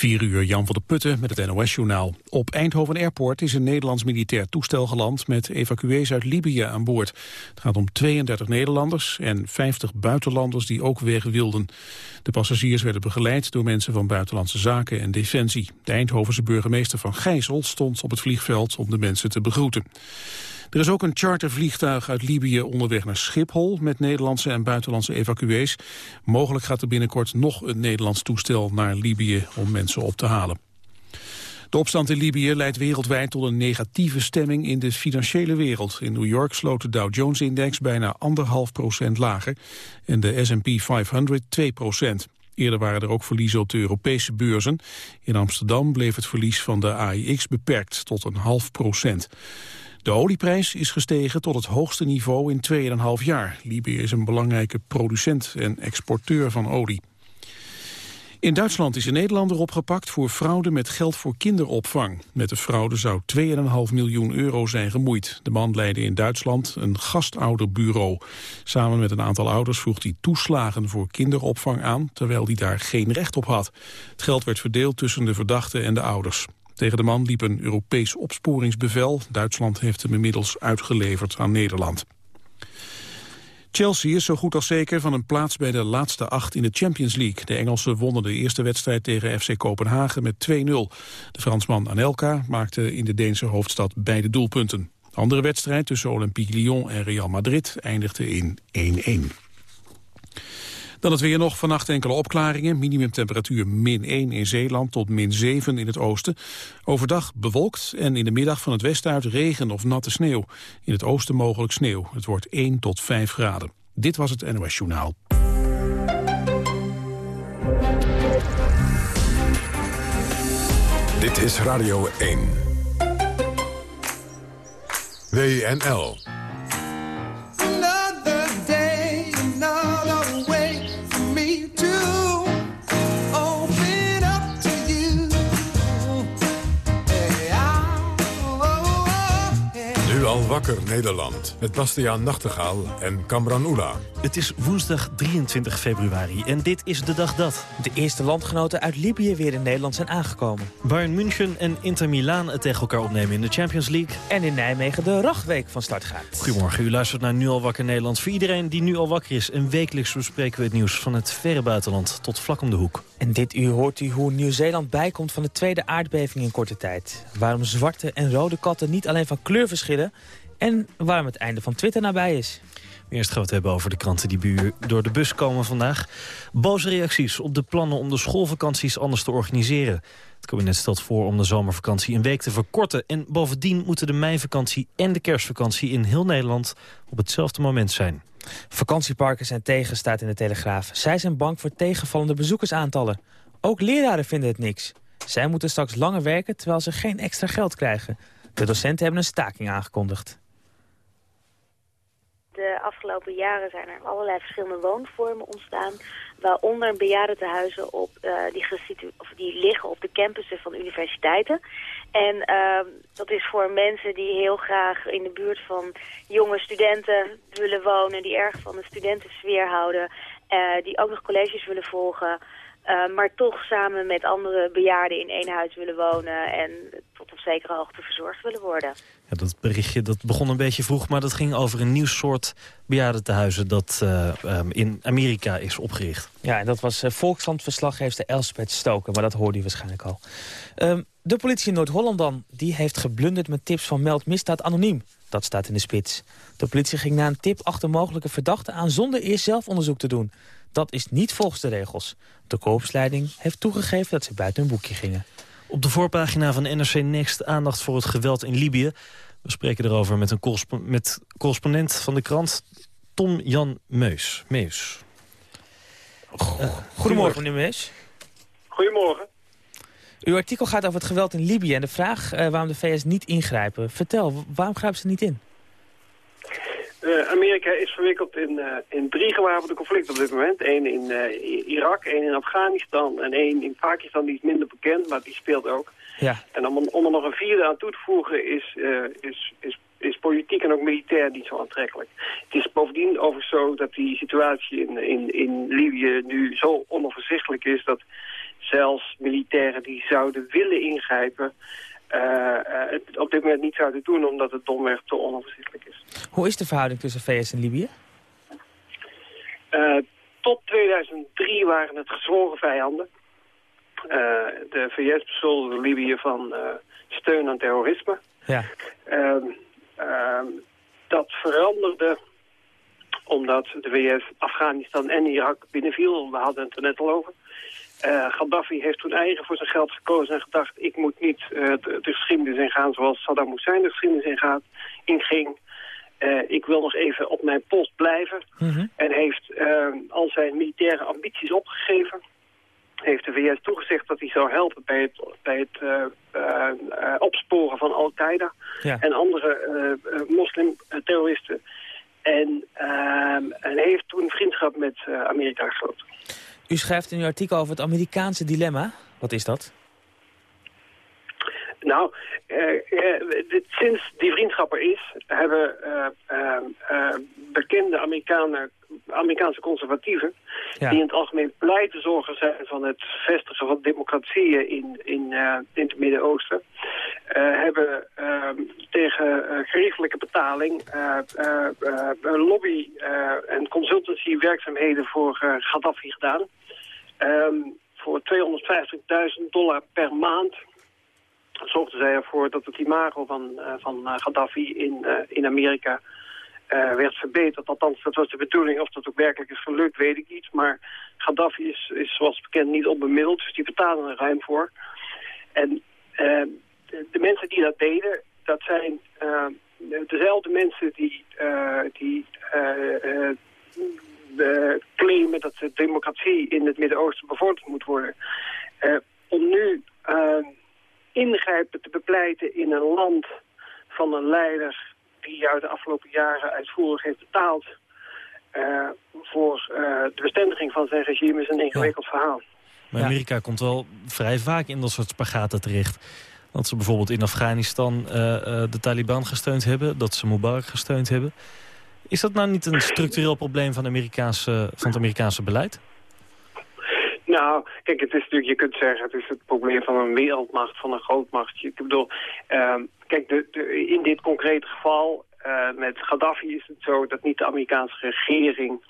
4 uur, Jan van der Putten met het NOS-journaal. Op Eindhoven Airport is een Nederlands militair toestel geland... met evacuees uit Libië aan boord. Het gaat om 32 Nederlanders en 50 buitenlanders die ook weg wilden. De passagiers werden begeleid door mensen van Buitenlandse Zaken en Defensie. De Eindhovense burgemeester van Gijzel stond op het vliegveld om de mensen te begroeten. Er is ook een chartervliegtuig uit Libië onderweg naar Schiphol... met Nederlandse en buitenlandse evacuees. Mogelijk gaat er binnenkort nog een Nederlands toestel naar Libië om mensen op te halen. De opstand in Libië leidt wereldwijd tot een negatieve stemming in de financiële wereld. In New York sloot de Dow Jones-index bijna anderhalf procent lager en de S&P 500 2 procent. Eerder waren er ook verliezen op de Europese beurzen. In Amsterdam bleef het verlies van de AIX beperkt tot een half procent. De olieprijs is gestegen tot het hoogste niveau in 2,5 jaar. Libië is een belangrijke producent en exporteur van olie. In Duitsland is een Nederlander opgepakt voor fraude met geld voor kinderopvang. Met de fraude zou 2,5 miljoen euro zijn gemoeid. De man leidde in Duitsland een gastouderbureau. Samen met een aantal ouders vroeg hij toeslagen voor kinderopvang aan... terwijl hij daar geen recht op had. Het geld werd verdeeld tussen de verdachte en de ouders. Tegen de man liep een Europees opsporingsbevel. Duitsland heeft hem inmiddels uitgeleverd aan Nederland. Chelsea is zo goed als zeker van een plaats bij de laatste acht in de Champions League. De Engelsen wonnen de eerste wedstrijd tegen FC Kopenhagen met 2-0. De Fransman Anelka maakte in de Deense hoofdstad beide doelpunten. De andere wedstrijd tussen Olympique Lyon en Real Madrid eindigde in 1-1. Dan het weer nog. Vannacht enkele opklaringen. Minimumtemperatuur min 1 in Zeeland tot min 7 in het oosten. Overdag bewolkt en in de middag van het westen uit regen of natte sneeuw. In het oosten mogelijk sneeuw. Het wordt 1 tot 5 graden. Dit was het NOS Journaal. Dit is Radio 1. WNL. Wakker Nederland. Met Bastiaan Nachtegaal en Kamran Oela. Het is woensdag 23 februari en dit is de dag dat... de eerste landgenoten uit Libië weer in Nederland zijn aangekomen. Bayern München en Inter Milaan het tegen elkaar opnemen in de Champions League. En in Nijmegen de Rachtweek van start gaat. Goedemorgen, u luistert naar Nu al wakker Nederland. Voor iedereen die nu al wakker is en wekelijks bespreken we het nieuws... van het verre buitenland tot vlak om de hoek. En dit uur hoort u hoe Nieuw-Zeeland bijkomt van de tweede aardbeving in korte tijd. Waarom zwarte en rode katten niet alleen van kleur verschillen en waarom het einde van Twitter nabij is. Eerst gaan we het hebben over de kranten die door de bus komen vandaag. Boze reacties op de plannen om de schoolvakanties anders te organiseren. Het kabinet stelt voor om de zomervakantie een week te verkorten. En bovendien moeten de meivakantie en de kerstvakantie in heel Nederland op hetzelfde moment zijn. Vakantieparken zijn tegen, staat in de Telegraaf. Zij zijn bang voor tegenvallende bezoekersaantallen. Ook leraren vinden het niks. Zij moeten straks langer werken terwijl ze geen extra geld krijgen. De docenten hebben een staking aangekondigd. De afgelopen jaren zijn er allerlei verschillende woonvormen ontstaan. Waaronder bejaardentehuizen op, uh, die, of die liggen op de campussen van universiteiten. En uh, dat is voor mensen die heel graag in de buurt van jonge studenten willen wonen. Die erg van de studentensfeer houden. Uh, die ook nog colleges willen volgen. Uh, maar toch samen met andere bejaarden in één huis willen wonen... en tot op zekere hoogte verzorgd willen worden. Ja, dat berichtje dat begon een beetje vroeg, maar dat ging over een nieuw soort bejaardentehuizen... dat uh, um, in Amerika is opgericht. Ja, en dat was uh, Volkskrant-verslaggever Elspeth Stoken, maar dat hoorde u waarschijnlijk al. Um, de politie in Noord-Holland dan, die heeft geblunderd met tips van Meld Misdaad Anoniem. Dat staat in de spits. De politie ging na een tip achter mogelijke verdachten aan zonder eerst zelf onderzoek te doen. Dat is niet volgens de regels. De korpsleiding heeft toegegeven dat ze buiten hun boekje gingen. Op de voorpagina van NRC Next aandacht voor het geweld in Libië. We spreken erover met een met correspondent van de krant, Tom-Jan Meus. Meus. Uh, goedemorgen, meneer Meus. Goedemorgen. Uw artikel gaat over het geweld in Libië en de vraag uh, waarom de VS niet ingrijpen. Vertel, waarom grijpen ze niet in? Uh, Amerika is verwikkeld in, uh, in drie gewapende conflicten op dit moment. Eén in Irak, één in Afghanistan en één in Pakistan. Die is minder bekend, maar die speelt ook. Ja. En om, om er nog een vierde aan toe te voegen is, is, is, is politiek en ook militair niet zo aantrekkelijk. Het is bovendien overigens zo dat die situatie in, in, in Libië nu zo onoverzichtelijk is... dat zelfs militairen die zouden willen ingrijpen... het op dit moment niet zouden doen omdat het domweg te onoverzichtelijk is. Hoe is de verhouding tussen VS en Libië? tot 2003 waren het gezworen vijanden. de VS beschuldigde Libië van steun aan terrorisme. Ja. Ehm, ehm, dat veranderde omdat de VS Afghanistan en Irak binnenviel. We hadden het er net al over. Uh, Gaddafi heeft toen eigen voor zijn geld gekozen en gedacht... ik moet niet uh, de, de, geschiedenis ingaan zoals Saddam Hussein de geschiedenis ingaat, inging. Uh, ik wil nog even op mijn post blijven. Mhm. En heeft al zijn militaire ambities opgegeven heeft de VS toegezegd dat hij zou helpen bij het, bij het opsporen van Al-Qaeda en andere moslimterroristen. En, ehm, en heeft toen vriendschap met Amerika gesloten. U schrijft in uw artikel over het Amerikaanse dilemma. Wat is dat? Nou, dit, sinds die vriendschap er is, hebben bekende Amerikanen Amerikaanse conservatieven... die in het algemeen pleitbezorger zijn van het vestigen van democratieën in, in, in het Midden-Oosten... Hebben uh, tegen gerichtelijke betaling lobby- en consultancy werkzaamheden voor Gaddafi gedaan. Um, voor 250.000 dollar per maand zorgden zij ervoor dat het imago van, van Gaddafi in, in Amerika werd verbeterd. Althans, dat was de bedoeling. Of dat ook werkelijk is gelukt, weet ik niet. Maar Gaddafi is, is zoals bekend niet onbemiddeld, dus die betalen er ruim voor. En uh, de, de, mensen die dat deden, dat zijn uh, dezelfde mensen die, die claimen dat de democratie in het Midden-Oosten bevorderd moet worden. om nu ingrijpen te bepleiten in een land van een leider die jou de afgelopen jaren uitvoerig heeft betaald... Uh, voor uh, de bestendiging van zijn regime is een ingewikkeld verhaal. Maar Amerika komt wel vrij vaak in dat soort spagaten terecht. Dat ze bijvoorbeeld in Afghanistan uh, de Taliban gesteund hebben. Dat ze Mubarak gesteund hebben. Is dat nou niet een structureel probleem van, Amerikaanse, van het Amerikaanse beleid? Nou, kijk, het is natuurlijk, je kunt zeggen, het is het probleem van een wereldmacht, van een grootmacht. Ik bedoel, uh, kijk, de, in dit concrete geval uh, met Gaddafi is het zo dat niet de Amerikaanse regering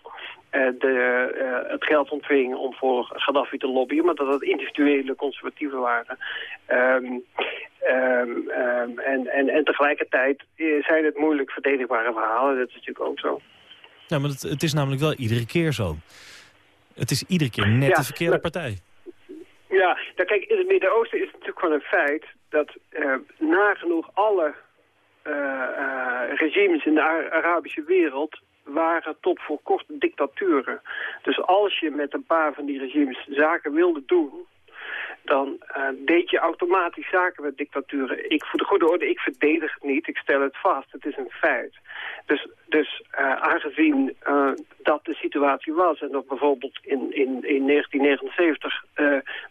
de, uh, het geld ontving om voor Gaddafi te lobbyen, maar dat het individuele conservatieven waren. Um, um, um, en, en, en tegelijkertijd zijn het moeilijk verdedigbare verhalen, dat is natuurlijk ook zo. Ja, maar het, het is namelijk wel iedere keer zo. Het is iedere keer net de verkeerde partij. Ja, nou kijk, in het Midden-Oosten is het natuurlijk gewoon een feit dat uh, nagenoeg alle uh, uh, regimes in de Arabische wereld waren tot voor kort dictaturen. Dus als je met een paar van die regimes zaken wilde doen dan uh, deed je automatisch zaken met dictaturen. Ik, voor de goede orde, ik verdedig het niet, ik stel het vast, het is een feit. Dus, dus uh, aangezien uh, dat de situatie was en dat bijvoorbeeld in, in, in 1979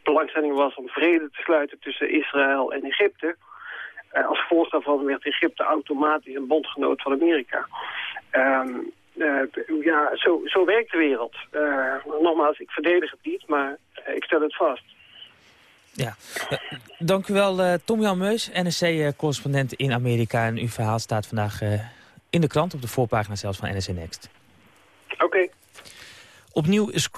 belangstelling was om vrede te sluiten tussen Israël en Egypte, als gevolg daarvan werd Egypte automatisch een bondgenoot van Amerika. Um, ja, zo, zo werkt de wereld. nogmaals, ik verdedig het niet, maar ik stel het vast. Ja, eh, dank u wel uh, Tom-Jan Meus, NSC-correspondent in Amerika. En uw verhaal staat vandaag uh, in de krant, op de voorpagina zelfs van NSC Next. Oké. Opnieuw is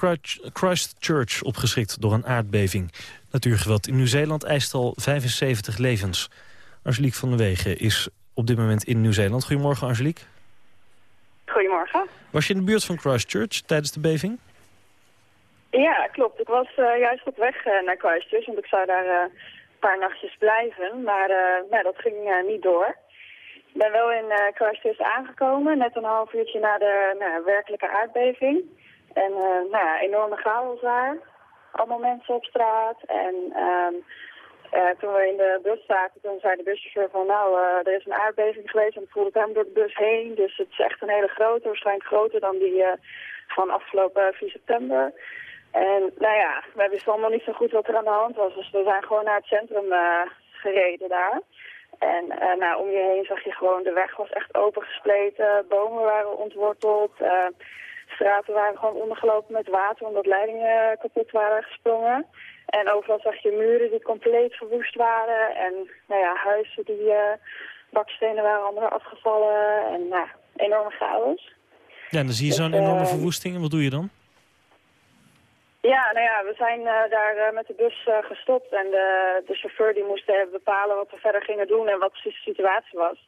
Christchurch opgeschrikt door een aardbeving. Natuurgeweld in Nieuw-Zeeland eist al 75 levens. Angelique van der Wegen is op dit moment in Nieuw-Zeeland. Goedemorgen, Angelique. Goedemorgen. Was je in de buurt van Christchurch tijdens de beving? Ja, klopt. Ik was uh, juist op weg uh, naar Christchurch, want ik zou daar uh, een paar nachtjes blijven. Maar nou, dat ging niet door. Ik ben wel in Christchurch aangekomen, net een half uurtje na de nou, werkelijke aardbeving. En nou ja, enorme chaos daar. Allemaal mensen op straat. En um, toen we in de bus zaten, toen zei de buschauffeur van nou, er is een aardbeving geweest en ik voelde hem door de bus heen. Dus het is echt een hele grote, waarschijnlijk groter dan die van afgelopen 4 september. En nou ja, we wisten allemaal niet zo goed wat er aan de hand was. Dus we zijn gewoon naar het centrum gereden daar. En nou, om je heen zag je gewoon, de weg was echt opengespleten. Bomen waren ontworteld. Straten waren gewoon ondergelopen met water omdat leidingen kapot waren gesprongen. En overal zag je muren die compleet verwoest waren. En nou ja, huizen die uh, bakstenen waren allemaal afgevallen. En nou, enorme chaos. Ja, en dan zie je zo'n dus, enorme verwoesting. En wat doe je dan? Ja, nou ja, we zijn uh, daar met de bus gestopt en de, de chauffeur die moest bepalen wat we verder gingen doen en wat precies de situatie was.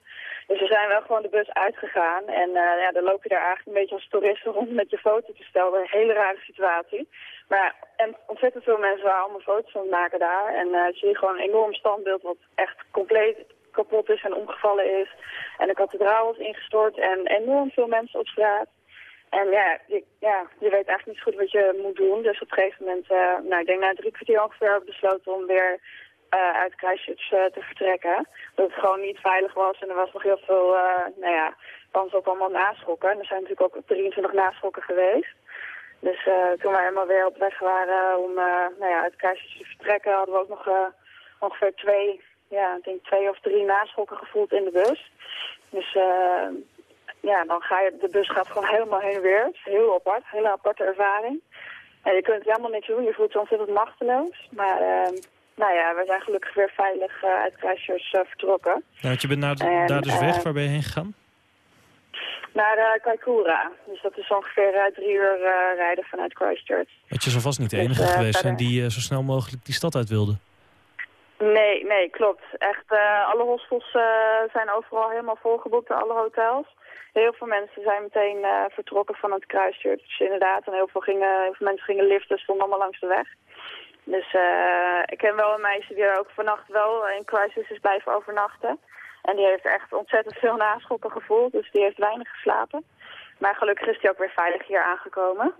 Dus we zijn wel gewoon de bus uitgegaan en ja, dan loop je daar eigenlijk een beetje als toerist rond met je foto te stellen. Een hele rare situatie. Maar en ontzettend veel mensen waren allemaal foto's aan het maken daar en zie je gewoon een enorm standbeeld wat echt compleet kapot is en omgevallen is. En de kathedraal was ingestort en enorm veel mensen op straat. En ja je, ja, je weet eigenlijk niet goed wat je moet doen. Dus op een gegeven moment, uh, nou, ik denk na drie kwartier ongeveer, besloten om weer uh, uit Christchurch uh, te vertrekken. Dat het gewoon niet veilig was en er was nog heel veel, nou ja, kans op allemaal naschokken. En er zijn natuurlijk ook 23 naschokken geweest. Dus toen we helemaal weer op weg waren om nou ja, uit Christchurch te vertrekken, hadden we ook nog ongeveer twee, ja, ik denk twee of drie naschokken gevoeld in de bus. Dus ja, dan ga je, de bus gaat gewoon helemaal heen en weer. Het is heel apart, hele aparte ervaring. En je kunt het helemaal niks doen, je voelt je ontzettend machteloos. Maar uh, nou ja, we zijn gelukkig weer veilig uh, uit Christchurch uh, vertrokken. Want je bent nou, daar dus weg, waar ben je heen gegaan? Naar uh, Kaikoura. Dus dat is ongeveer drie uur rijden vanuit Christchurch. Want je zal vast niet de dus, enige geweest zijn die zo snel mogelijk die stad uit wilde. Nee, nee, klopt. Echt, alle hostels zijn overal helemaal volgeboekt, alle hotels heel veel mensen zijn meteen uh, vertrokken van het kruisje. Dus inderdaad, en heel veel, gingen, heel veel mensen gingen liften, stonden allemaal langs de weg. Dus uh, ik ken wel een meisje die er ook vannacht wel in crisis is blijven overnachten. En die heeft echt ontzettend veel naschokken gevoeld, dus die heeft weinig geslapen. Maar gelukkig is die ook weer veilig hier aangekomen.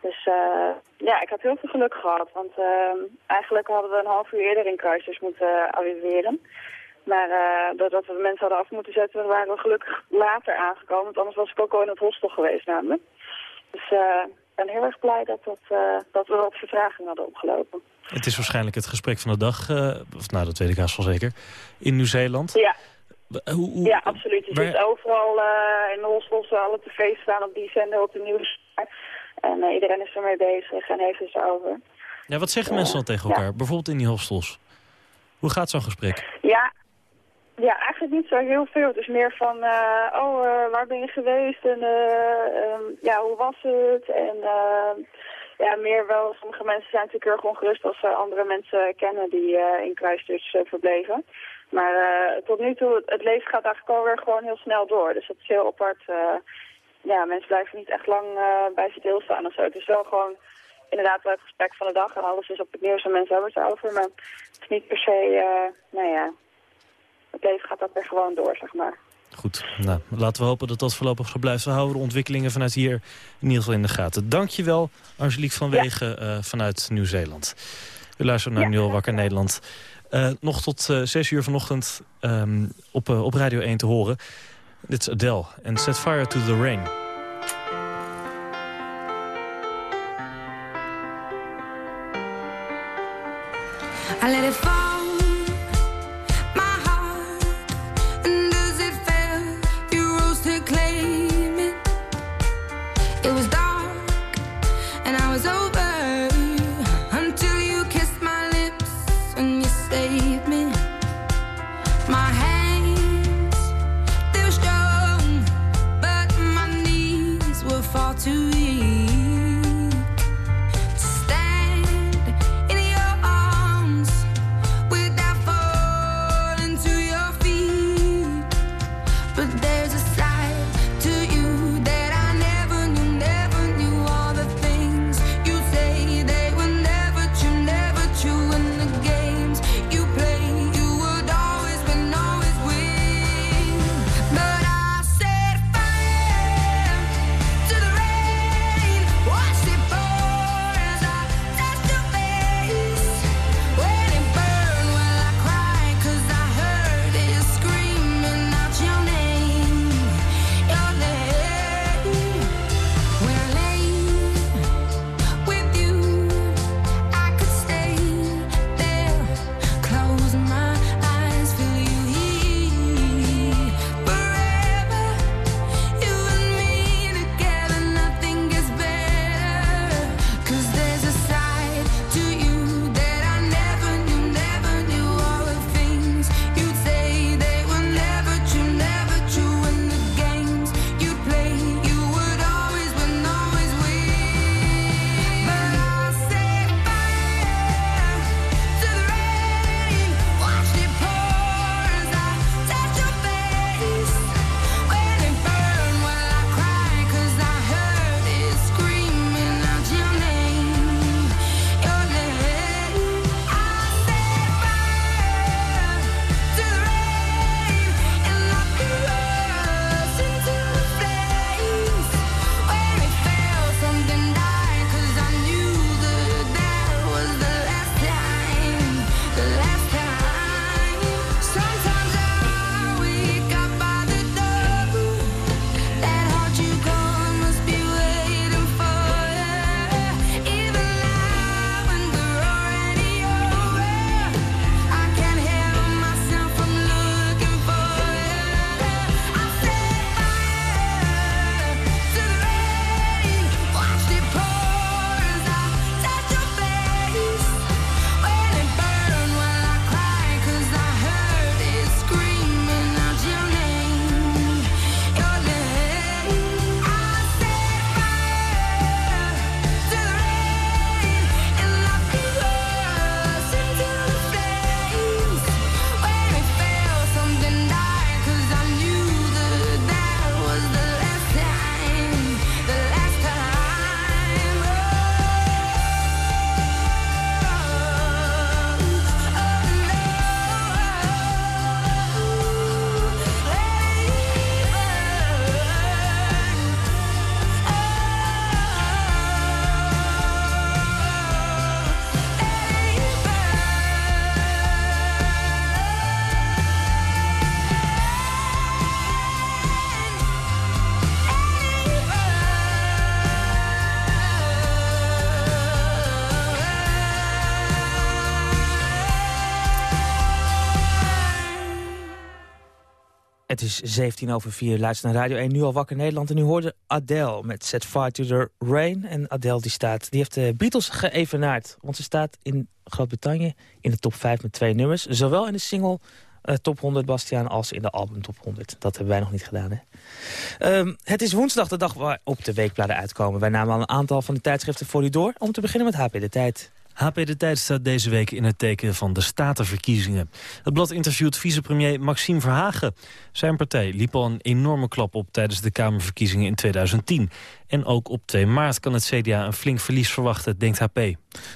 Dus uh, ja, ik heb heel veel geluk gehad, want uh, eigenlijk hadden we een half uur eerder in crisis moeten arriveren. Maar uh, doordat we de mensen hadden af moeten zetten, waren we gelukkig later aangekomen. Want anders was ik ook al in het hostel geweest namelijk. Dus uh, ik ben heel erg blij dat, dat, uh, dat we wat vertraging hadden opgelopen. Het is waarschijnlijk het gesprek van de dag, of nou dat weet ik haast wel zeker, in Nieuw-Zeeland. Ja. Hoe, hoe, ja, absoluut. Je waar... ziet overal in de hostels alle tv's staan op die zender op de nieuws. En iedereen is ermee bezig en heeft het erover. Ja, wat zeggen mensen dan tegen elkaar? Bijvoorbeeld in die hostels. Hoe gaat zo'n gesprek? Ja, ja, eigenlijk niet zo heel veel. Het is meer van, uh, oh, uh, waar ben je geweest en uh, ja, hoe was het? En ja, meer wel, sommige mensen zijn natuurlijk erg ongerust als ze andere mensen kennen die in Christchurch verbleven. Maar tot nu toe, het leven gaat eigenlijk alweer gewoon heel snel door. Dus dat is heel apart. ja, mensen blijven niet echt lang bij stilstaan of zo. Het is wel gewoon inderdaad wel het gesprek van de dag en alles is op het nieuws en mensen hebben het erover. Maar het is niet per se, nou ja het leven gaat dat weer gewoon door, zeg maar. Goed, nou, laten we hopen dat dat voorlopig zo blijft. We houden de ontwikkelingen vanuit hier in ieder geval in de gaten. Dankjewel, Angelique van Wegen ja. uh, vanuit Nieuw-Zeeland. U luistert naar ja. Nieuw Wakker Nederland. Uh, nog tot uh, eh, 6 uur vanochtend um, op, op Radio 1 te horen. Dit is Adele en Set Fire to the Rain. I let it is 17 over 4, luister naar Radio 1, nu al wakker Nederland. En nu hoorde Adele met Set Fire to the Rain. En Adele die staat, die heeft de Beatles geëvenaard. Want ze staat in Groot-Brittannië in de top 5 met twee nummers. Zowel in de single uh, top 100, Bastiaan, als in de album top 100. Dat hebben wij nog niet gedaan, hè? Um, het is woensdag de dag waarop de weekbladen uitkomen. Wij namen al een aantal van de tijdschriften voor u door. Om te beginnen met HP De Tijd. HP De Tijd staat deze week in het teken van de statenverkiezingen. Het blad interviewt vicepremier Maxime Verhagen. Zijn partij liep al een enorme klap op tijdens de Kamerverkiezingen in 2010. En ook op 2 maart kan het CDA een flink verlies verwachten, denkt HP.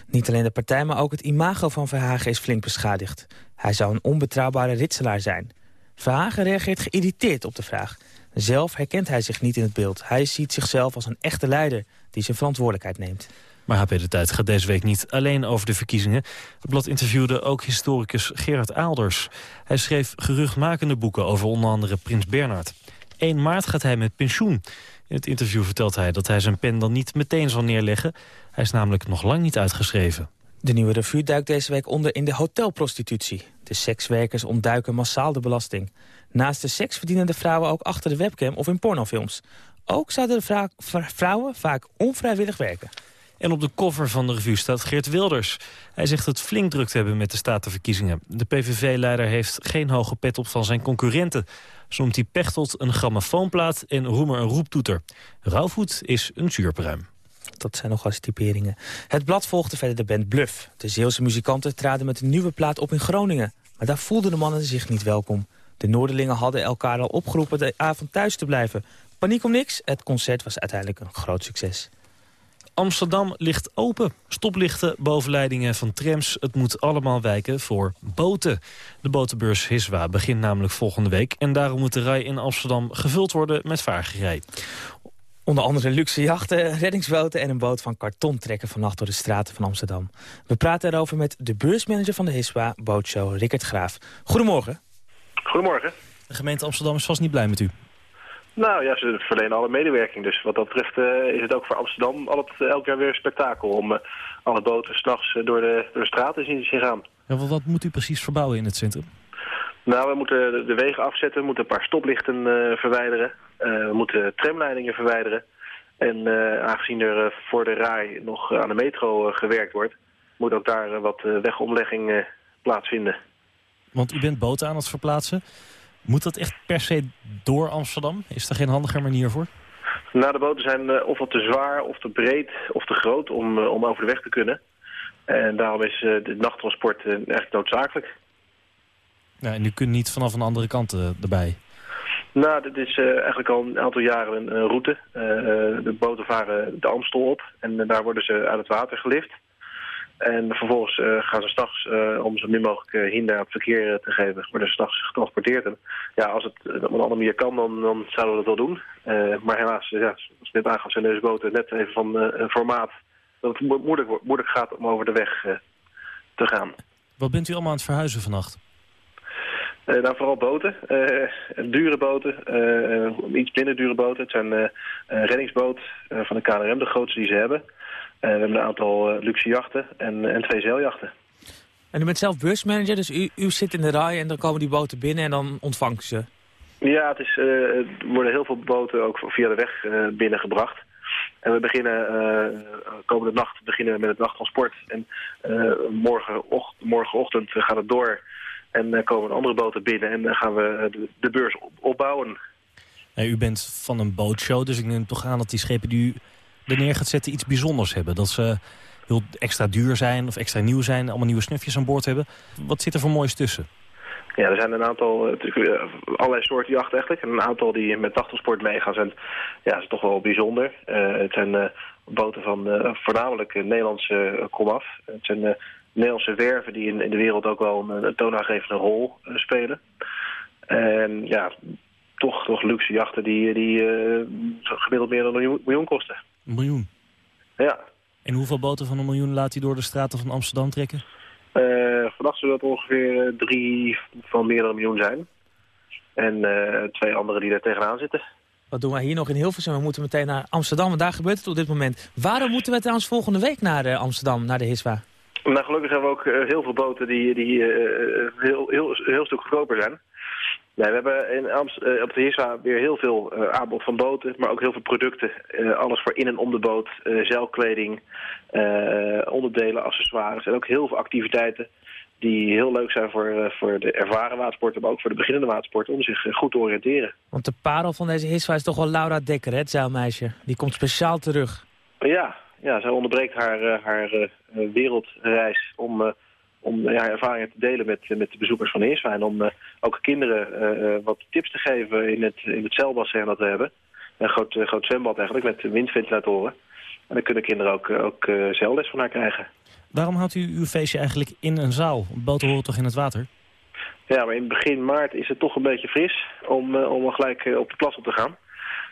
Niet alleen de partij, maar ook het imago van Verhagen is flink beschadigd. Hij zou een onbetrouwbare ritselaar zijn. Verhagen reageert geïrriteerd op de vraag. Zelf herkent hij zich niet in het beeld. Hij ziet zichzelf als een echte leider die zijn verantwoordelijkheid neemt. Maar HP De Tijd gaat deze week niet alleen over de verkiezingen. Het blad interviewde ook historicus Gerard Aalders. Hij schreef geruchtmakende boeken over onder andere Prins Bernhard. 1 maart gaat hij met pensioen. In het interview vertelt hij dat hij zijn pen dan niet meteen zal neerleggen. Hij is namelijk nog lang niet uitgeschreven. De nieuwe revue duikt deze week onder in de hotelprostitutie. De sekswerkers ontduiken massaal de belasting. Naast de seks verdienen de vrouwen ook achter de webcam of in pornofilms. Ook zouden de vrouwen vaak onvrijwillig werken. En op de cover van de revue staat Geert Wilders. Hij zegt het flink druk te hebben met de statenverkiezingen. De PVV-leider heeft geen hoge pet op van zijn concurrenten. Zo noemt hij Pechtold een grammofoonplaat en Roemer een roeptoeter. Rauwvoet is een zuurpruim. Dat zijn nogal typeringen. Het blad volgde verder de band Bluff. De Zeelse muzikanten traden met een nieuwe plaat op in Groningen. Maar daar voelden de mannen zich niet welkom. De Noorderlingen hadden elkaar al opgeroepen de avond thuis te blijven. Paniek om niks, het concert was uiteindelijk een groot succes. Amsterdam ligt open. Stoplichten, bovenleidingen van trams. Het moet allemaal wijken voor boten. De botenbeurs Hiswa begint namelijk volgende week. En daarom moet de rij in Amsterdam gevuld worden met vaargerij. Onder andere luxe jachten, reddingsboten en een boot van karton trekken vannacht door de straten van Amsterdam. We praten erover met de beursmanager van de Hiswa, bootshow Rickert Graaf. Goedemorgen. Goedemorgen. De gemeente Amsterdam is vast niet blij met u. Nou ja, ze verlenen alle medewerking. Dus wat dat betreft uh, is het ook voor Amsterdam al het, elk jaar weer een spektakel... om uh, alle boten s'nachts uh, door, de, door de straten zien, zien gaan. Ja, wat, moet u precies verbouwen in het centrum? Nou, we moeten de, de wegen afzetten, we moeten een paar stoplichten verwijderen. we moeten tramleidingen verwijderen. En aangezien er voor de RAI nog aan de metro gewerkt wordt... moet ook daar wat wegomlegging plaatsvinden. Want u bent boten aan het verplaatsen... Moet dat echt per se door Amsterdam? Is er geen handiger manier voor? Nou, de boten zijn uh, of te zwaar, of te breed, of te groot om, uh, om over de weg te kunnen. En daarom is uh, het nachttransport echt noodzakelijk. Ja, en u kunt niet vanaf een andere kant erbij? Nou, dit is eigenlijk al een aantal jaren een, een route. de boten varen de Amstel op en daar worden ze uit het water gelift. En vervolgens uh, gaan ze s'nachts, uh, om zo min mogelijk uh, hinder aan het verkeer te geven, worden ze s'nachts getransporteerd. En ja, als het op een andere manier kan, dan, dan zouden we dat wel doen. maar helaas, ja, zoals net aangaf, zijn deze boten net even van een formaat dat het moeilijk, moeilijk gaat om over de weg te gaan. Wat bent u allemaal aan het verhuizen vannacht? nou, vooral boten. dure boten, iets minder dure boten. Het zijn een reddingsboot van de KNRM, de grootste die ze hebben. Eh, we hebben een aantal eh, luxe jachten en, en twee zeiljachten. En u bent zelf beursmanager, dus u, u zit in de rij en dan komen die boten binnen en dan ontvangt ze? Ja, het is, uh, er worden heel veel boten ook via de weg uh, binnengebracht. En we beginnen uh, komende nacht beginnen met het nachttransport. En morgenochtend, morgenochtend gaat het door. En komen andere boten binnen en dan gaan we de, de beurs opbouwen. u bent van een bootshow, dus ik neem toch aan dat die schepen die u er neer gaat zetten iets bijzonders hebben. Dat ze heel extra duur zijn of extra nieuw zijn, allemaal nieuwe snufjes aan boord hebben. Wat zit er voor moois tussen? Ja, er zijn een aantal, eh, eh, allerlei soorten jachten eigenlijk. En een aantal die met dagtransport meegaan zijn, ja, is toch wel bijzonder. Uh, het zijn boten van voornamelijk Nederlandse komaf. Het zijn Nederlandse werven die in, de wereld ook wel een, een toonaangevende rol spelen. En ja, toch, toch luxe jachten die, die gemiddeld meer dan een miljoen kosten. Een miljoen? Ja. En hoeveel boten van een miljoen laat hij door de straten van Amsterdam trekken? Uh, vannacht zullen dat ongeveer eh, drie van meer dan een miljoen zijn. En uh, twee andere die daar tegenaan zitten. Wat doen wij hier nog in Hilversum? We moeten meteen naar Amsterdam, en daar gebeurt het op dit moment. Waarom moeten we trouwens volgende week naar uh, Amsterdam, naar de HISWA? Nou, gelukkig hebben we ook heel veel boten die, die heel, heel, heel stuk goedkoper zijn. Nee, we hebben in Amst uh, op de Hiswa weer heel veel uh, aanbod van boten, maar ook heel veel producten. Uh, alles voor in en om de boot, zeilkleding, onderdelen, accessoires en ook heel veel activiteiten die heel leuk zijn voor, voor de ervaren watersporter, maar ook voor de beginnende watersporter om zich goed te oriënteren. Want de parel van deze Hiswa is toch wel Laura Dekker, hè, het zeilmeisje. Die komt speciaal terug. Ja, ja zij onderbreekt haar, haar wereldreis om om ja, ervaringen te delen met, met de bezoekers van Heerswa. En om uh, ook kinderen uh, wat tips te geven in het, in het zeilbassin dat we hebben. Een groot, groot zwembad eigenlijk met windventilatoren. En dan kunnen kinderen ook, ook zeilles van haar krijgen. Waarom houdt u uw feestje eigenlijk in een zaal? Boten horen toch in het water? Ja, maar in begin maart is het toch een beetje fris om, om gelijk op de plas op te gaan.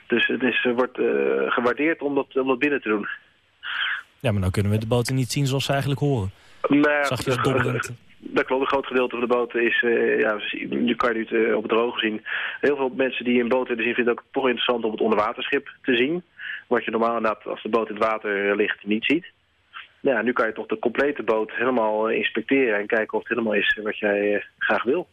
Dus het is, wordt gewaardeerd om dat, om dat binnen te doen. Ja, maar dan kunnen we de boten niet zien zoals ze eigenlijk horen. Nou, je dobberend? Dat klopt, een groot gedeelte van de boten is, uh, ja, nu kan je het uh, op het droge zien. Heel veel mensen die een boot willen zien vinden het ook toch interessant om het onderwaterschip te zien. Wat je normaal inderdaad als de boot in het water ligt niet ziet. Nou, ja, nu kan je toch de complete boot helemaal eh, inspecteren en kijken of het helemaal is wat jij graag wil.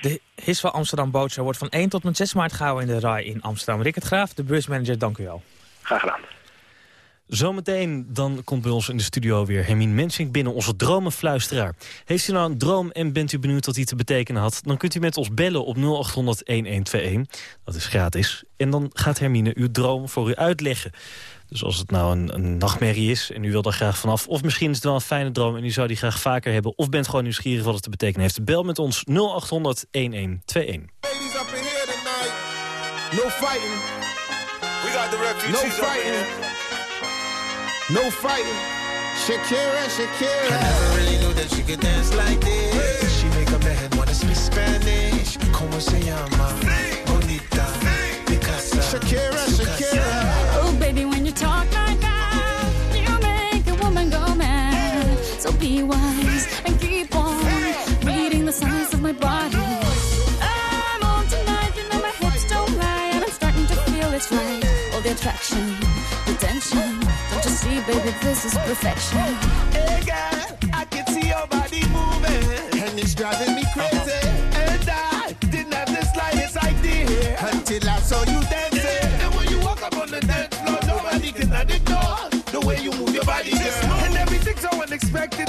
De Hiswa Amsterdam Bootshow wordt van 1 tot met 6 maart gehouden in de RAI in Amsterdam. Rick het Graaf, de beursmanager, dank u wel. Graag gedaan. Zometeen dan komt bij ons in de studio weer Hermine Mensink binnen, onze dromenfluisteraar. Heeft u nou een droom en bent u benieuwd wat die te betekenen had... dan kunt u met ons bellen op 0800-1121. Dat is gratis. En dan gaat Hermine uw droom voor u uitleggen. Dus als het nou een, een, nachtmerrie is en u wilt daar graag vanaf... of misschien is het wel een fijne droom en u zou die graag vaker hebben... of bent gewoon nieuwsgierig wat het te betekenen heeft... bel met ons 0800-1121. No fighting. We got the refugees no fighting. No fighting. Shakira, Shakira. I never really knew that she could dance like this. She make a man wanna speak Spanish. Como se llama? Bonita. Picasa. Shakira, Shakira. Oh, baby, when you talk like that, you make a woman go mad. So be wise and keep on reading the signs of my body. I'm on tonight, you know my hips don't lie, and I'm starting to feel it's right. All the attraction, the tension see, baby, this is perfection. Hey, girl, I can see your body moving, and it's driving me crazy. And I didn't have the slightest idea until I saw you dancing. And when you walk up on the dance floor, nobody can ignore the way you move your body, girl. And everything's so unexpected,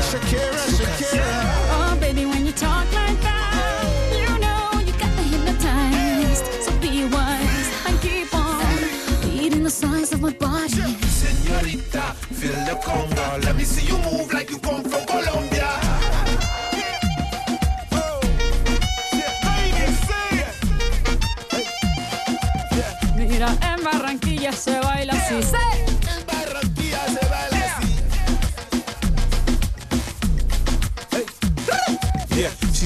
Shakira, Shakira. Oh, baby, when you talk like that, you know you got me hypnotized. So be wise and keep on beating the size of my body. Senorita, feel the conga. Let me see you move like you come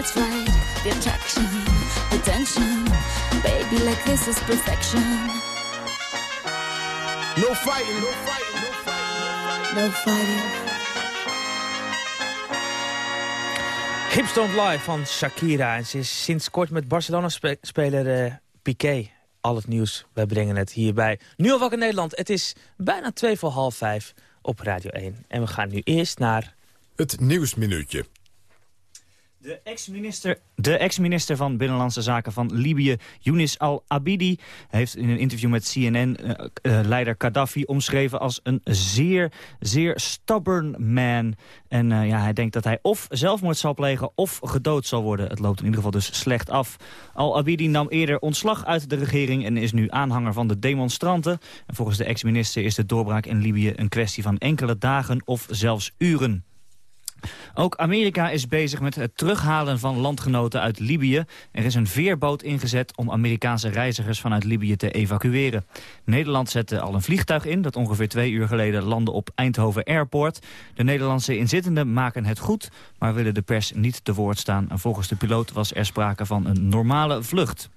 it's right. The attraction, the tension. Baby, like this is perfection. No fighting, no fighting, no fighting. No fighting. Lie van Shakira. En ze is sinds kort met Barcelona-speler uh, Piqué. Al het nieuws, wij brengen het hierbij. Nu al wakker Nederland. Het is bijna twee voor half vijf op Radio 1. En we gaan nu eerst naar... Het Nieuwsminuutje. De ex-minister ex van Binnenlandse Zaken van Libië, Younis al-Abidi... heeft in een interview met CNN-leider uh, Gaddafi omschreven als een zeer, zeer stubborn man. En uh, ja, hij denkt dat hij of zelfmoord zal plegen of gedood zal worden. Het loopt in ieder geval dus slecht af. Al-Abidi nam eerder ontslag uit de regering en is nu aanhanger van de demonstranten. En volgens de ex-minister is de doorbraak in Libië een kwestie van enkele dagen of zelfs uren. Ook Amerika is bezig met het terughalen van landgenoten uit Libië. Er is een veerboot ingezet om Amerikaanse reizigers vanuit Libië te evacueren. Nederland zette al een vliegtuig in dat ongeveer twee uur geleden landde op Eindhoven Airport. De Nederlandse inzittenden maken het goed, maar willen de pers niet te woord staan. En volgens de piloot was er sprake van een normale vlucht.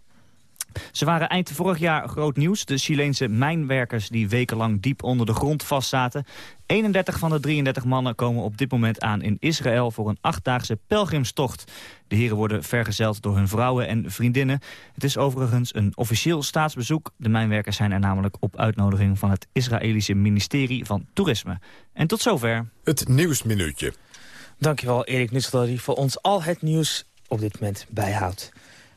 Ze waren eind vorig jaar groot nieuws. De Chileense mijnwerkers die wekenlang diep onder de grond vastzaten. 31 van de 33 mannen komen op dit moment aan in Israël... voor een achtdaagse pelgrimstocht. De heren worden vergezeld door hun vrouwen en vriendinnen. Het is overigens een officieel staatsbezoek. De mijnwerkers zijn er namelijk op uitnodiging... van het Israëlische ministerie van Toerisme. En tot zover. Het Nieuwsminuutje. Dankjewel Erik Nussel die voor ons al het nieuws op dit moment bijhoudt.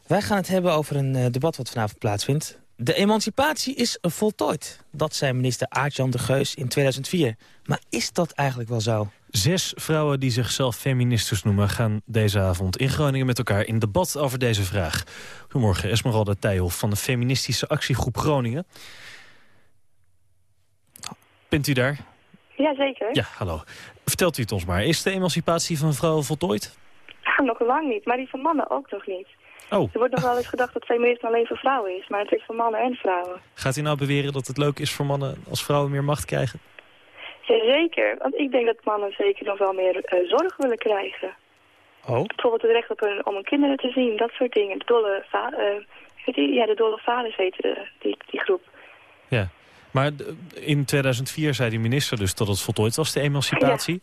Wij gaan het hebben over een uh, debat wat vanavond plaatsvindt. De emancipatie is voltooid. Dat zei minister Aart-Jan de Geus in 2004. Maar is dat eigenlijk wel zo? Zes vrouwen die zichzelf feministers noemen... gaan deze avond in Groningen met elkaar in debat over deze vraag. Goedemorgen, Esmeralda Tijhoff van de Feministische Actiegroep Groningen. Bent u daar? Jazeker. Ja, hallo. Vertelt u het ons maar. Is de emancipatie van vrouwen voltooid? Ja, nog lang niet, maar die van mannen ook nog niet. Oh. Er wordt nog wel eens gedacht dat feminisme alleen voor vrouwen is, maar het is voor mannen en vrouwen. Gaat u nou beweren dat het leuk is voor mannen als vrouwen meer macht krijgen? Jazeker, want ik denk dat mannen zeker nog wel meer uh, zorg willen krijgen. Oh? Bijvoorbeeld het recht op hun, om hun kinderen te zien, dat soort dingen. De dolle, uh, ja, de dolle vaders heette de, die, die groep. Ja, maar in 2004 zei de minister dus dat het voltooid was, de emancipatie.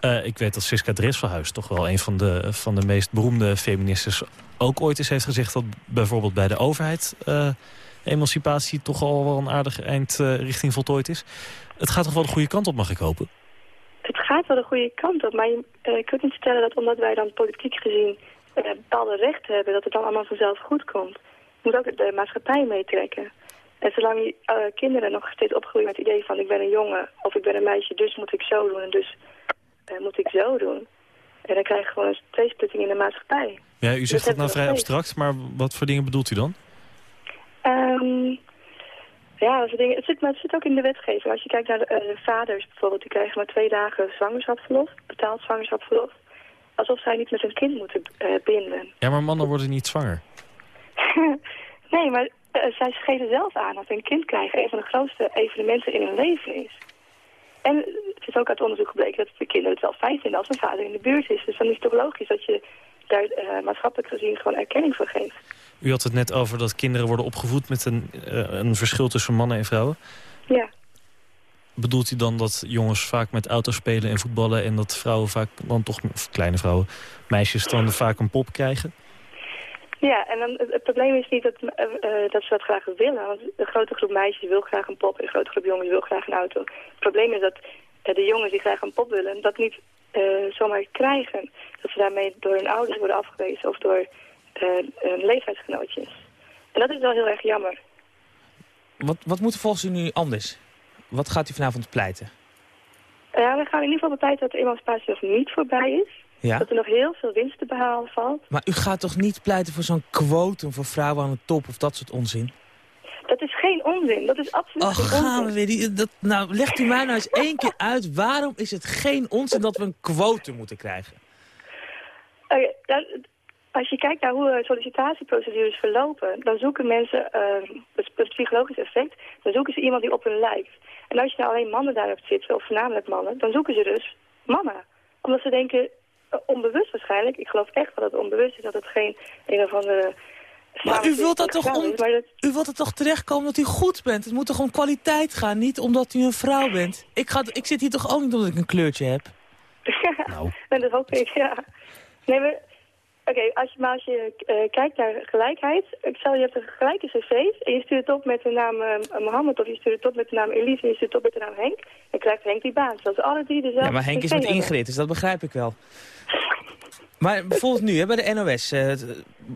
Uh, ik weet dat Siska Dresselhuis, toch wel een van de, van de meest beroemde feministes... ook ooit eens heeft gezegd dat bijvoorbeeld bij de overheid... Uh, emancipatie toch al wel een aardig eind uh, richting voltooid is. Het gaat toch wel de goede kant op, mag ik hopen? Het gaat wel de goede kant op, maar je kunt niet stellen dat omdat wij dan politiek gezien bepaalde rechten hebben... dat het dan allemaal vanzelf goed komt. Je moet ook de maatschappij meetrekken. En zolang uh, kinderen nog steeds opgroeien met het idee van ik ben een jongen of ik ben een meisje, dus moet ik zo doen en dus uh, moet ik zo doen. En dan krijg je gewoon een tweesplitting in de maatschappij. Ja, u zegt dat, nou vrij abstract, maar wat voor dingen bedoelt u dan? Um, ja, dat dingen, het, zit, maar het zit ook in de wetgeving. Als je kijkt naar de, uh, vaders bijvoorbeeld, die krijgen maar twee dagen zwangerschapsverlof, betaald zwangerschapsverlof. Alsof zij niet met hun kind moeten binden. Ja, maar mannen worden niet zwanger. nee, maar uh, zij geven zelf aan dat een kind krijgen een van de grootste evenementen in hun leven is. En het is ook uit onderzoek gebleken dat de kinderen het wel fijn vinden als een vader in de buurt is. Dus dan is het toch logisch dat je daar uh, maatschappelijk gezien gewoon erkenning voor geeft. U had het net over dat kinderen worden opgevoed met een, uh, een verschil tussen mannen en vrouwen. Ja. Bedoelt u dan dat jongens vaak met auto's spelen en voetballen... en dat vrouwen vaak dan toch, of kleine vrouwen, meisjes dan vaak een pop krijgen? Ja, en dan, het, probleem is niet dat, uh, dat ze dat graag willen. Want de grote groep meisjes wil graag een pop en de grote groep jongens wil graag een auto. Het probleem is dat uh, de jongens die graag een pop willen, dat niet zomaar krijgen. Dat ze daarmee door hun ouders worden afgewezen of door hun leeftijdsgenootjes. En dat is wel heel erg jammer. Wat, wat moet er volgens u nu anders? Wat gaat u vanavond pleiten? Ja, we gaan in ieder geval bepleiten dat de emancipatie nog niet voorbij is. Ja? Dat er nog heel veel winst te behalen valt. Maar u gaat toch niet pleiten voor zo'n quotum voor vrouwen aan de top of dat soort onzin? Dat is geen onzin. Dat is absoluut oh, geen gaan onzin. we weer. Die, dat, nou, legt u mij nou eens één keer uit. Waarom is het geen onzin dat we een quotum moeten krijgen? Okay, dan, als je kijkt naar hoe sollicitatieprocedures verlopen... dan zoeken mensen, uh, het, het psychologisch effect... dan zoeken ze iemand die op hun lijkt. En als je nou alleen mannen daarop zitten, of voornamelijk mannen, dan zoeken ze dus mannen. Omdat ze denken, eh, onbewust waarschijnlijk, ik geloof echt dat het onbewust is, dat het geen een of andere... Maar u wilt, dat toch vrouw om, is, maar dat- u wilt er toch terechtkomen dat u goed bent? Het moet toch om kwaliteit gaan, niet omdat u een vrouw bent? Ik, ga, ik zit hier toch ook niet omdat ik een kleurtje heb? Nou. Nee, dat hoop ik, ja. Nee, maar... Oké, als je, maar als je eh, kijkt naar gelijkheid... Ik stel, je hebt een gelijke cv's en je stuurt het op met de naam eh, Mohammed... of je stuurt het op met de naam Elise en je stuurt het op met de naam Henk... dan krijgt Henk die baan. Zoals alle drie dezelfde Ja, maar Henk is met hebben. Ingrid, dus dat begrijp ik wel. Maar bijvoorbeeld nu, hè, bij de NOS, eh,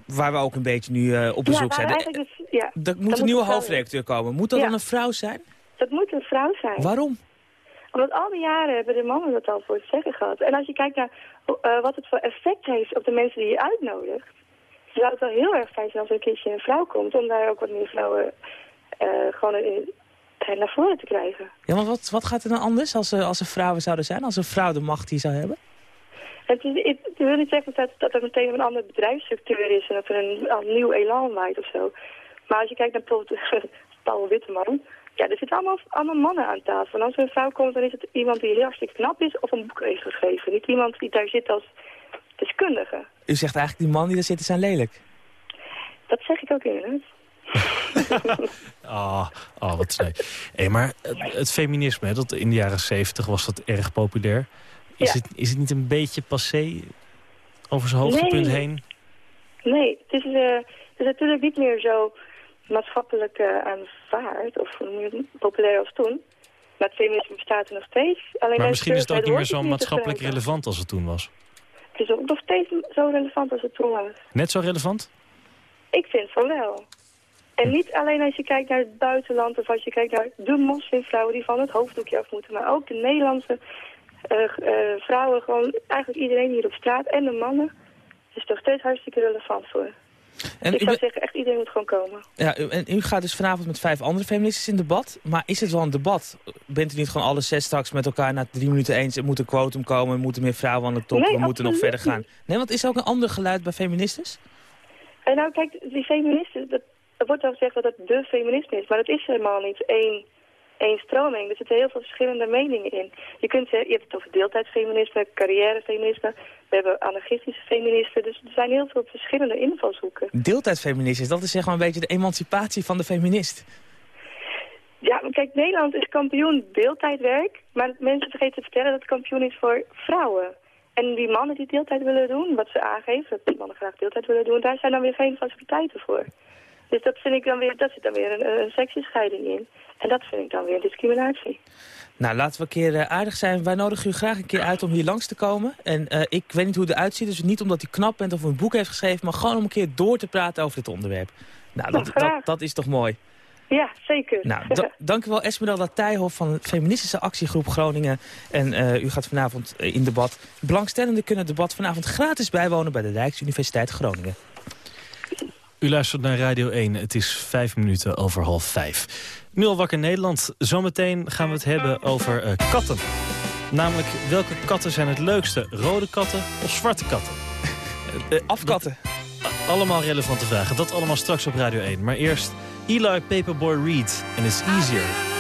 waar we ook een beetje nu op bezoek ja, zijn. Er ja, moet een nieuwe hoofdredacteur komen. Moet dat Ja. dan een vrouw zijn? Dat moet een vrouw zijn. Waarom? Omdat al die jaren hebben de mannen dat al voor het zeggen gehad. En als je kijkt naar eh, wat het voor effect heeft op de mensen die je uitnodigt... zou het wel heel erg fijn zijn als er een keertje een vrouw komt... om daar ook wat meer vrouwen eh, gewoon in, eh, naar voren te krijgen. Ja, maar wat, wat gaat er dan anders als, er- als er vrouwen zouden zijn? Als een vrouw de macht die zou hebben? Het, is, het wil niet zeggen dat, dat er meteen een andere bedrijfsstructuur is... en dat er een, een nieuw elan waait of zo. Maar als je kijkt naar bijvoorbeeld Paul Witteman... Ja, er zitten allemaal, allemaal mannen aan tafel. En als er een vrouw komt, dan is het iemand die heel hartstikke knap is... of een boek heeft geschreven. Niet iemand die daar zit als deskundige. U zegt eigenlijk die mannen die daar zitten zijn lelijk. Dat zeg ik ook inderdaad. Ah, oh, wat sneu. Hey, maar het, het feminisme, hè, dat in de jaren zeventig was dat erg populair. Is, Ja. het, is het niet een beetje passé over zijn hoogtepunt Nee. heen? Nee, het is, eh, het is natuurlijk niet meer zo maatschappelijk aanvaard... of hoe noem je het, populair als toen. Maar het feminisme bestaat er nog steeds. Alleen Maar misschien is het ook niet meer zo maatschappelijk relevant als het toen was. Het is ook nog steeds zo relevant als het toen was. Net zo relevant? Ik vind van wel. En niet alleen als je kijkt naar het buitenland of als je kijkt naar de moslimvrouwen die van het hoofddoekje af moeten. Maar ook de Nederlandse eh, eh, vrouwen, gewoon eigenlijk iedereen hier op straat en de mannen. is toch steeds hartstikke relevant voor. En ik zou zeggen, echt iedereen moet gewoon komen. ja, u, en u gaat dus vanavond met vijf andere feministes in debat. Maar is het wel een debat? Bent u niet gewoon alle zes straks met elkaar na drie minuten eens... er moet een quotum komen, er moeten meer vrouwen aan de top... Nee, we moeten nog verder gaan? Nee, want is er ook een ander geluid bij feministes? En nou, kijk, die feministen, dat, er wordt wel gezegd dat het de feminisme is, maar dat is helemaal niet één, één stroming. Er zitten heel veel verschillende meningen in. Je, kunt, je hebt het over deeltijdfeminisme, carrièrefeminisme, we hebben anarchistische feministen, dus er zijn heel veel verschillende invalshoeken. Deeltijdfeministes, dat is zeg maar een beetje de emancipatie van de feminist. Ja, maar kijk, Nederland is kampioen deeltijdwerk, maar mensen vergeten te vertellen dat het kampioen is voor vrouwen. En die mannen die deeltijd willen doen, wat ze aangeven, dat mannen graag deeltijd willen doen, daar zijn dan weer geen faciliteiten voor. Dus dat vind ik dan weer, dat zit dan weer een, een seksiescheiding in. En dat vind ik dan weer discriminatie. Nou, laten we een keer eh, aardig zijn. Wij nodigen u graag een keer uit om hier langs te komen. En eh, ik weet niet hoe het eruit ziet, dus niet omdat u knap bent of een boek heeft geschreven... maar gewoon om een keer door te praten over dit onderwerp. Nou, dat, dat, dat is toch mooi. Ja, zeker. Nou, da- dank u wel Esmeralda Tijhoff van de Feministische Actiegroep Groningen. En eh, u gaat vanavond eh, in debat. Belangstellenden kunnen het debat vanavond gratis bijwonen... bij de Rijksuniversiteit Groningen. U luistert naar Radio 1. Het is vijf minuten over half vijf. Nu al wakker Nederland. Zometeen gaan we het hebben over eh, katten. Namelijk, welke katten zijn het leukste? Rode katten of zwarte katten? Eh, eh, Afkatten. dat- allemaal relevante vragen. Dat allemaal straks op Radio 1. Maar eerst Eli Paperboy Reed en It's Easier.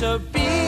To be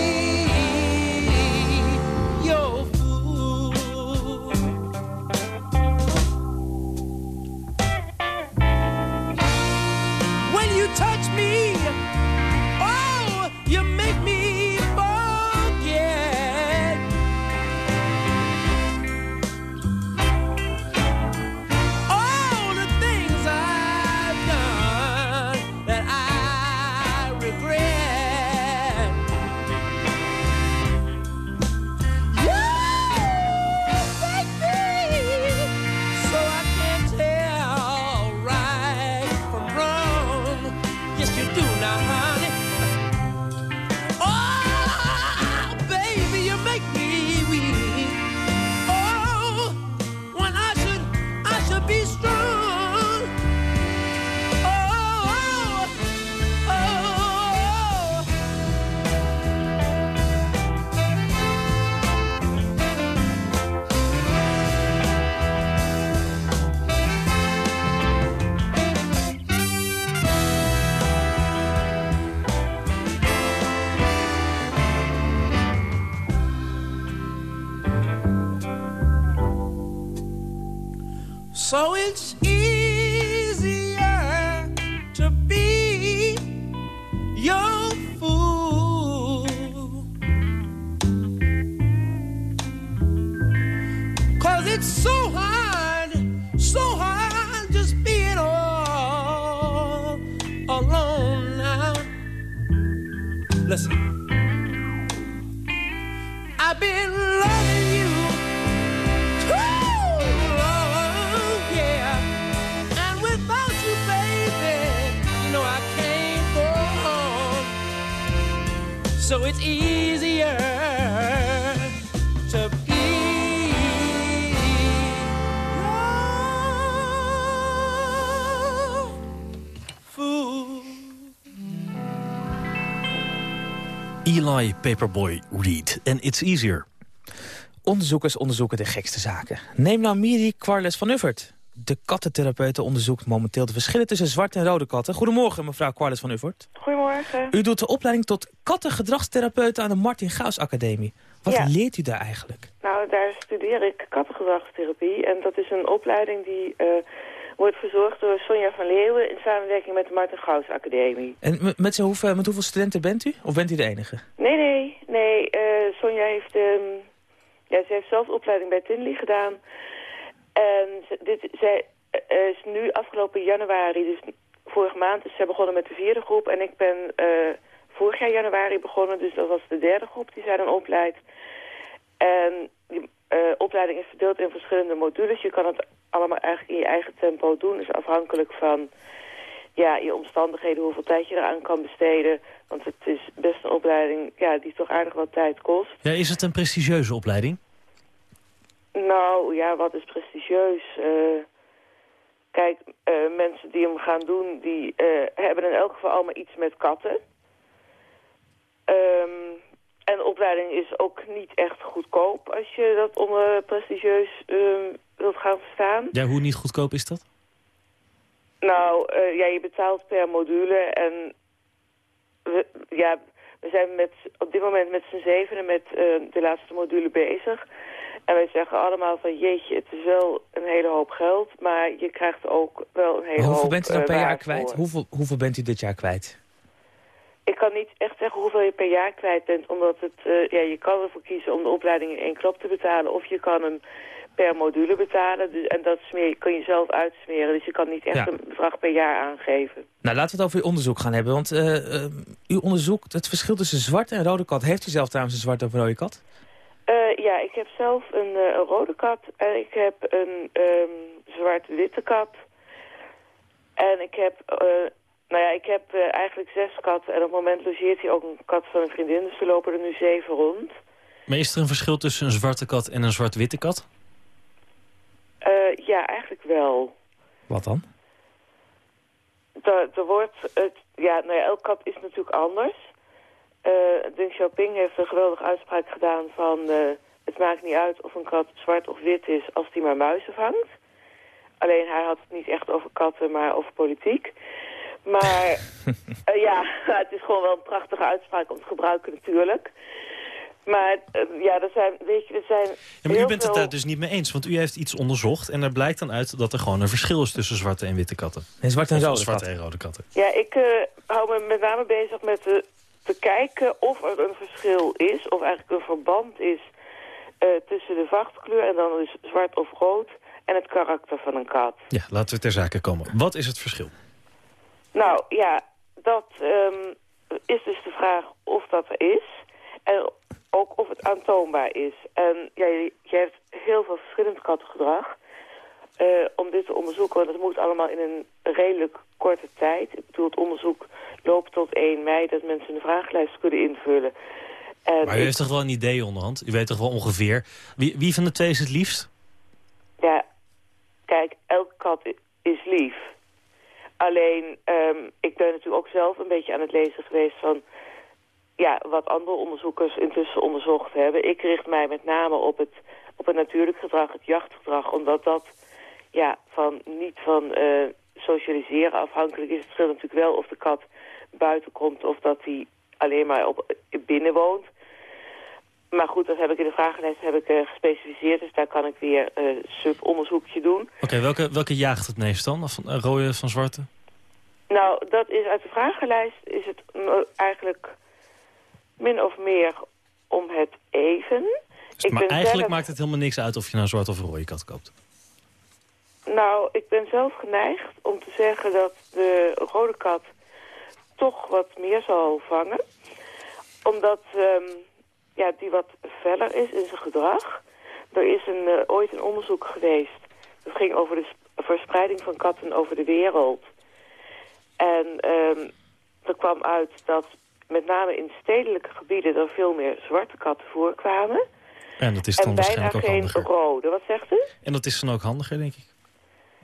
it's easier to be fool. Eli Paperboy Reed. En It's Easier. Onderzoekers onderzoeken de gekste zaken. Neem nou Miri Quarles van Uffert. De kattentherapeute onderzoekt momenteel de verschillen tussen zwarte en rode katten. Goedemorgen, mevrouw Quarles van Uffert. Goedemorgen. U doet de opleiding tot kattengedragstherapeut aan de Martin Gaus Academie. Wat Ja. leert u daar eigenlijk? Nou, daar studeer ik kattengedragstherapie. En dat is een opleiding die eh, wordt verzorgd door Sonja van Leeuwen... in samenwerking met de Martin Gauws Academie. En met, hoeveel, met hoeveel studenten bent u? Of bent u de enige? Nee, nee, nee. eh, Sonja heeft, ehm, ja, ze heeft zelf de opleiding bij Tinley gedaan. En ze, dit, zij eh, is nu afgelopen januari, dus vorige maand, is zij begonnen met de vierde groep. En ik ben eh, vorig jaar januari begonnen, dus dat was de derde groep die zij dan opleidt. En eh, opleiding is verdeeld in verschillende modules. Je kan het allemaal eigenlijk in je eigen tempo doen. is afhankelijk van ja, je omstandigheden, hoeveel tijd je eraan kan besteden. Want het is best een opleiding ja, die toch aardig wat tijd kost. Ja, is het een prestigieuze opleiding? Nou, ja, wat is prestigieus? Eh, kijk, eh, mensen die hem gaan doen, die eh, hebben in elk geval allemaal iets met katten. Ehm, en de opleiding is ook niet echt goedkoop als je dat onder prestigieus ehm, wilt gaan verstaan. Ja, hoe niet goedkoop is dat? Nou, ja, je betaalt per module en we, ja, we zijn met, op dit moment met z'n zevenen met de laatste module bezig. En wij zeggen allemaal van jeetje, het is wel een hele hoop geld, maar je krijgt ook wel een hele hoeveel hoop bent u dan eh, per jaar kwijt? Hoeveel, hoeveel bent u dit jaar kwijt? Ik kan niet echt zeggen hoeveel je per jaar kwijt bent, omdat het, eh, ja, je kan ervoor kiezen om de opleiding in één klap te betalen. Of je kan hem per module betalen, dus, en dat smeer, kun je zelf uitsmeren. Dus je kan niet echt Ja. een bedrag per jaar aangeven. Nou, laten we het over uw onderzoek gaan hebben. Want eh, eh, u onderzoekt het verschil tussen zwarte en rode kat. Heeft u zelf trouwens een zwarte of rode kat? Eh, ja, ik heb zelf een, eh, een rode kat en ik heb een ehm, zwart-witte kat. En ik heb, eh, nou ja, ik heb eigenlijk zes katten en op het moment logeert hij ook een kat van een vriendin. Dus er lopen er nu zeven rond. Maar is er een verschil tussen een zwarte kat en een zwart-witte kat? Ja, eigenlijk wel. Wat dan? Er, er wordt, het, ja, nou ja, elke kat is natuurlijk anders. Eh Deng Xiaoping heeft een geweldige uitspraak gedaan van... eh, het maakt niet uit of een kat zwart of wit is als die maar muizen vangt. Alleen hij had het niet echt over katten, maar over politiek. Maar eh, ja, het is gewoon wel een prachtige uitspraak om te gebruiken natuurlijk. Maar ja, er zijn, weet je, er zijn Ja, maar u bent het daar dus niet mee eens, want u heeft iets onderzocht... en daar blijkt dan uit dat er gewoon een verschil is tussen zwarte en witte katten. En zwarte en rode zwarte katten. en rode katten. Ja, ik eh, hou me met name bezig met te, te kijken of er een verschil is... of eigenlijk een verband is eh, tussen de vachtkleur en dan dus zwart of rood... en het karakter van een kat. Ja, laten we ter zake komen. Wat is het verschil? Nou ja, dat ehm, is dus de vraag of dat er is. En ook of het aantoonbaar is. En ja, je, je hebt heel veel verschillend kattengedrag. Eh, om dit te onderzoeken, want het moet allemaal in een redelijk korte tijd. Ik bedoel, het onderzoek loopt tot 1 mei, dat mensen een vragenlijst kunnen invullen. En Maar u heeft toch wel een idee onderhand? U weet toch wel ongeveer... Wie, wie van de twee is het liefst? Ja, kijk, elke kat is lief. Alleen, ehm, ik ben natuurlijk ook zelf een beetje aan het lezen geweest van... Ja, wat andere onderzoekers intussen onderzocht hebben. Ik richt mij met name op het, op het natuurlijk gedrag, het jachtgedrag. Omdat dat ja, van, niet van eh, socialiseren afhankelijk is. Het scheelt natuurlijk wel of de kat buiten komt of dat hij alleen maar op, binnen woont. Maar goed, dat heb ik in de vragenlijst heb ik, eh, gespecificeerd. Dus daar kan ik weer een subonderzoekje doen. Oké, welke, welke jaagt het meest dan? Of van, rode van zwarte? Nou, dat is uit de vragenlijst is het eigenlijk min of meer om het even. Ik maar eigenlijk zelf- maakt het helemaal niks uit of je nou een zwarte of een rode kat koopt. Nou, ik ben zelf geneigd om te zeggen dat de rode kat toch wat meer zal vangen. Omdat ehm, ja, die wat feller is in zijn gedrag. Er is een, eh, ooit een onderzoek geweest. Dat ging over de sp- verspreiding van katten over de wereld. En ehm, er kwam uit dat met name in stedelijke gebieden er veel meer zwarte katten voorkwamen. En dat is en dan bijna waarschijnlijk ook geen handiger. rode. Wat zegt u? En dat is dan ook handiger, denk ik.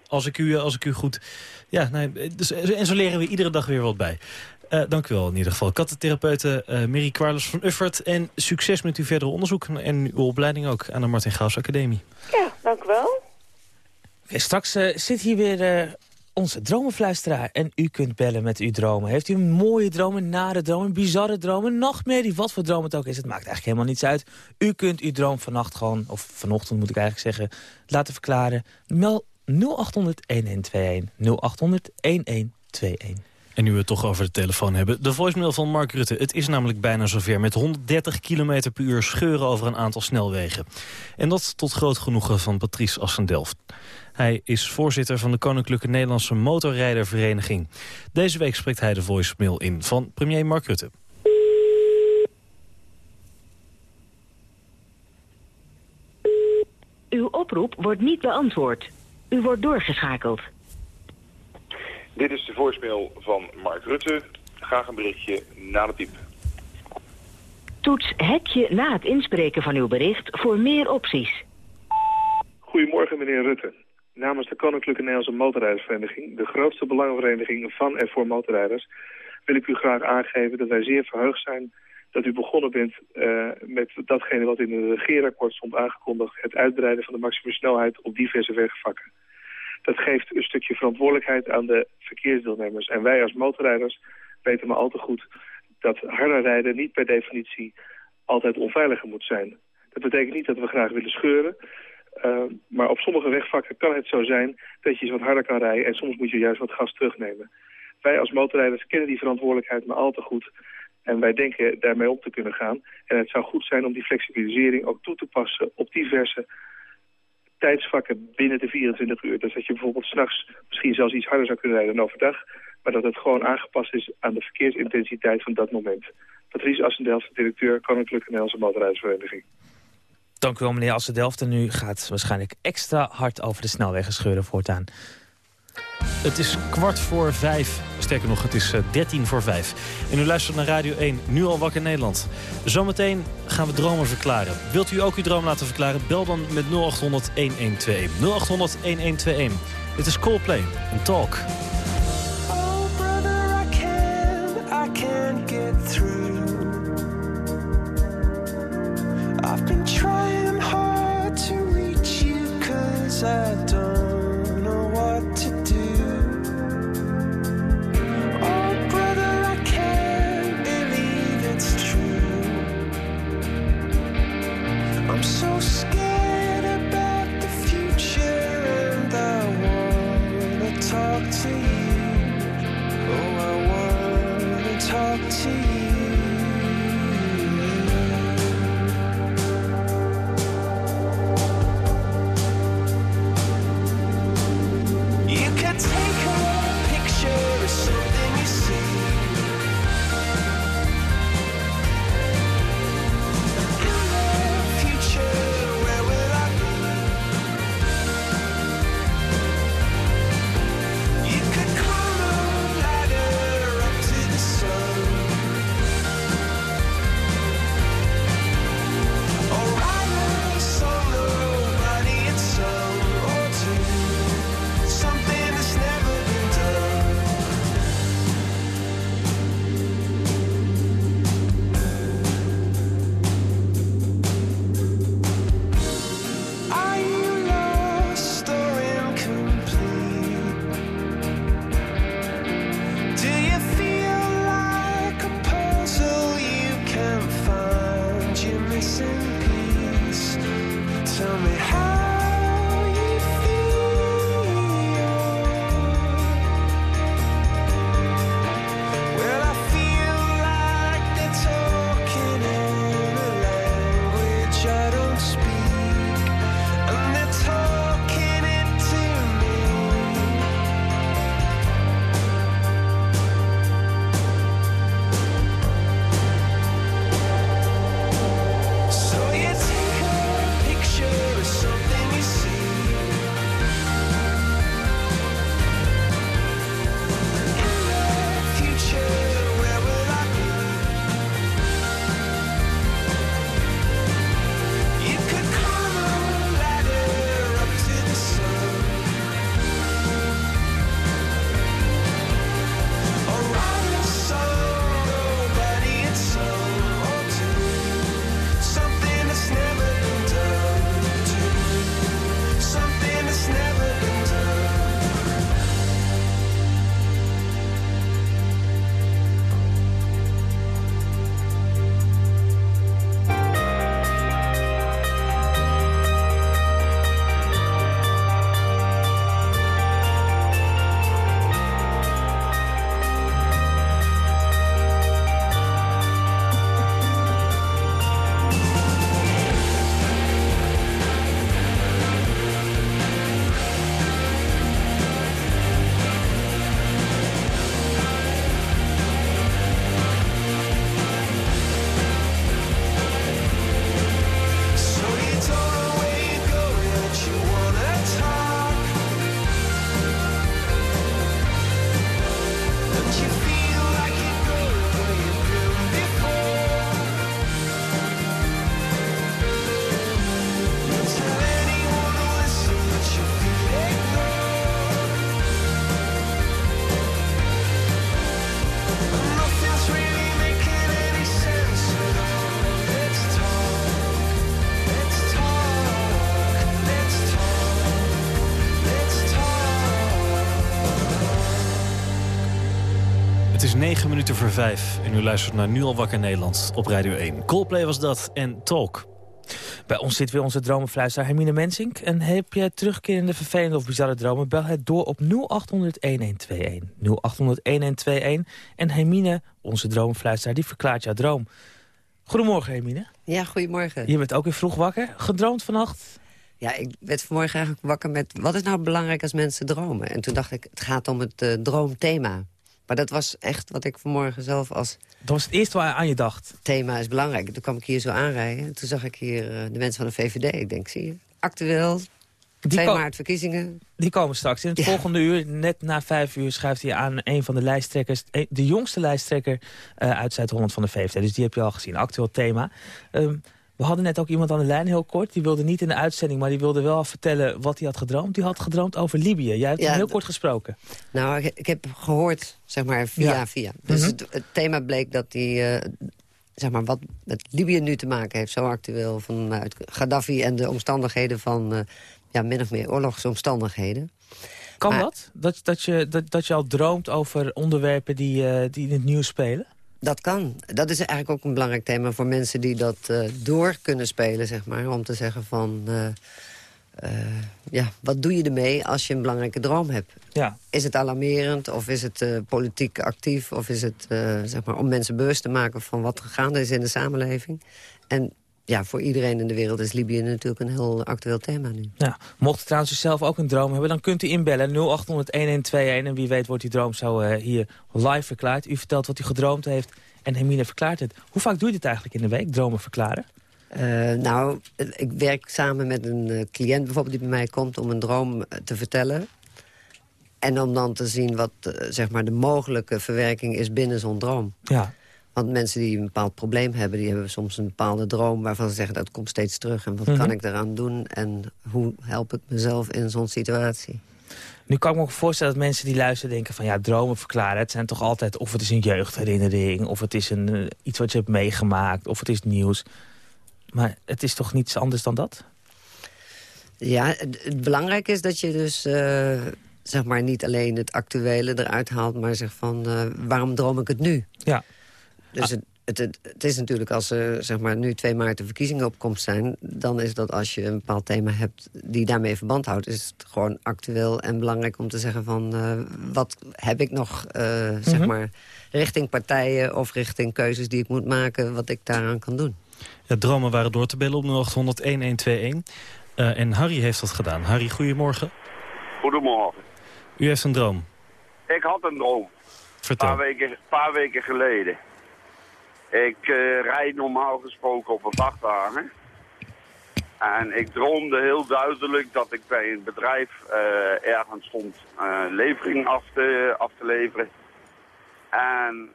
Als ik u, eh, als ik u goed... Ja, nee, dus, en zo leren we iedere dag weer wat bij. Eh, dank u wel in ieder geval. Kattentherapeute eh Mary Kwarles van Uffert. En succes met uw verdere onderzoek en uw opleiding ook aan de Martin Gauws Academie. Ja, dank u wel. Ja, Straks eh, zit hier weer eh, onze dromenfluisteraar. En u kunt bellen met uw dromen. Heeft u een mooie droom, een nare droom, een bizarre droom, een nachtmerrie? Wat voor droom het ook is, het maakt eigenlijk helemaal niets uit. U kunt uw droom vannacht gewoon, of vanochtend moet ik eigenlijk zeggen, laten verklaren. Mel 0800 1121. 0800 1121. En nu we het toch over de telefoon hebben. De voicemail van Mark Rutte. Het is namelijk bijna zover. Met 130 km per uur scheuren over een aantal snelwegen. En dat tot groot genoegen van Patrice Assendelft. Hij is voorzitter van de Koninklijke Nederlandse Motorrijdervereniging. Deze week spreekt hij de voicemail in van premier Mark Rutte. Uw oproep wordt niet beantwoord. U wordt doorgeschakeld. Dit is de voicemail van Mark Rutte. Graag een berichtje na de piep. Toets hekje na het inspreken van uw bericht voor meer opties. Goedemorgen, meneer Rutte. Namens de Koninklijke Nederlandse Motorrijdersvereniging, de grootste belangenvereniging van en voor motorrijders, wil ik u graag aangeven dat wij zeer verheugd zijn dat u begonnen bent eh, met datgene wat in het regeerakkoord stond aangekondigd, het uitbreiden van de maximumsnelheid op diverse wegvakken. Dat geeft een stukje verantwoordelijkheid aan de verkeersdeelnemers. En wij als motorrijders weten maar al te goed dat harder rijden niet per definitie altijd onveiliger moet zijn. Dat betekent niet dat we graag willen scheuren. Uh, maar op sommige wegvakken kan het zo zijn dat je eens wat harder kan rijden... en soms moet je juist wat gas terugnemen. Wij als motorrijders kennen die verantwoordelijkheid maar al te goed... en wij denken daarmee om te kunnen gaan. En het zou goed zijn om die flexibilisering ook toe te passen op diverse tijdsvakken binnen de 24 uur. Dus dat je bijvoorbeeld s'nachts misschien zelfs iets harder zou kunnen rijden dan overdag... maar dat het gewoon aangepast is aan de verkeersintensiteit van dat moment. Patrice Assendelft, directeur Koninklijke Nederlandse Motorrijdersvereniging. Dank u wel, meneer Assendelft. En nu gaat waarschijnlijk extra hard over de snelwegen scheuren voortaan. Het is kwart voor vijf. Sterker nog, het is uh, 13 voor vijf. En u luistert naar Radio 1, nu al wakker Nederland. Zometeen gaan we dromen verklaren. Wilt u ook uw droom laten verklaren? Bel dan met 0800 1121. 0800 1121. Dit is Coldplay, een talk. Oh brother, I can't, I can't get through. I've been trying hard to reach you cause I Tell me how 9 minuten voor 5 en u luistert naar Nu al wakker Nederland op Radio 1. Coldplay was dat en Talk. Bij ons zit weer onze dromenfluister Hermine Mensink. En heb je terugkerende vervelende of bizarre dromen... bel het door op 0800-1121. 0800-1121. En Hermine, onze dromenfluister, die verklaart jouw droom. Goedemorgen, Hermine. Ja, goedemorgen. Je bent ook weer vroeg wakker. Gedroomd vannacht? Ja, ik werd vanmorgen eigenlijk wakker met... wat is nou belangrijk als mensen dromen? En toen dacht ik, het gaat om het uh, droomthema. Maar dat was echt wat ik vanmorgen zelf als... Dat was het eerste waar aan je dacht? Thema is belangrijk. Toen kwam ik hier zo aanrijden. En toen zag ik hier uh, de mensen van de VVD. Ik denk, zie je, actueel, die 2 maart verkiezingen. Die komen straks. In het volgende uur, net na vijf uur, schuift hij aan een van de lijsttrekkers. De jongste lijsttrekker uh, uit Zuid-Holland van de VVD. Dus die heb je al gezien. Actueel thema. Um, we hadden net ook iemand aan de lijn, heel kort. Die wilde niet in de uitzending, maar die wilde wel vertellen wat hij had gedroomd. Die had gedroomd over Libië. Jij hebt hem heel kort gesproken. Nou, ik, ik, heb gehoord, zeg maar, via via. Dus mhm. het, thema bleek dat hij... Uh, zeg maar, wat met Libië nu te maken heeft, zo actueel... vanuit Gaddafi en de omstandigheden van uh, ja, min of meer oorlogsomstandigheden. Kan dat? Dat, dat, je, dat? dat je al droomt over onderwerpen die, uh, die in het nieuws spelen? Dat kan. Dat is eigenlijk ook een belangrijk thema voor mensen die dat uh, door kunnen spelen, zeg maar. Om te zeggen van, uh, uh, ja, wat doe je ermee als je een belangrijke droom hebt? Ja. Is het alarmerend of is het politiek actief? Of is het, zeg maar, om mensen bewust te maken van wat er gaande is in de samenleving? En ja, voor iedereen in de wereld is Libië natuurlijk een heel actueel thema nu. Ja, mocht u trouwens zelf ook een droom hebben, dan kunt u inbellen 0800-1121. En wie weet wordt die droom zo uh, hier live verklaard. U vertelt wat u gedroomd heeft en Hermine verklaart het. Hoe vaak doe je dit eigenlijk in de week, dromen verklaren? Uh, nou, ik werk samen met een uh, cliënt bijvoorbeeld die bij mij komt om een droom te vertellen. En om dan te zien wat zeg maar de mogelijke verwerking is binnen zo'n droom. Ja. Want mensen die een bepaald probleem hebben... die hebben soms een bepaalde droom waarvan ze zeggen... dat komt steeds terug en wat kan Mhm. ik eraan doen... en hoe help ik mezelf in zo'n situatie. Nu kan ik me ook voorstellen dat mensen die luisteren denken van... ja, dromen verklaren, het zijn toch altijd... of het is een jeugdherinnering, of het is een, eh, iets wat je hebt meegemaakt... of het is nieuws. Maar het is toch niets anders dan dat? Ja, het, het belangrijke is dat je dus... eh, zeg maar niet alleen het actuele eruit haalt... maar zegt van, eh, waarom droom ik het nu? Ja. Dus het, het, het, het is natuurlijk als er zeg maar, nu 2 maart de verkiezingen op komst zijn... dan is dat als je een bepaald thema hebt die daarmee verband houdt... is het gewoon actueel en belangrijk om te zeggen van... eh, wat heb ik nog, eh, zeg Mhm. maar, richting partijen of richting keuzes die ik moet maken... wat ik daaraan kan doen. Ja, dromen waren door te bellen op 0800-1121. Uh, en Harry heeft dat gedaan. Harry, goedemorgen. Goedemorgen. U heeft een droom. Ik had een droom. Vertel. Een paar weken, paar weken geleden. Ik uh, rijd normaal gesproken op een vrachtwagen. En ik droomde heel duidelijk dat ik bij een bedrijf uh, ergens stond uh, levering af te, af te leveren. En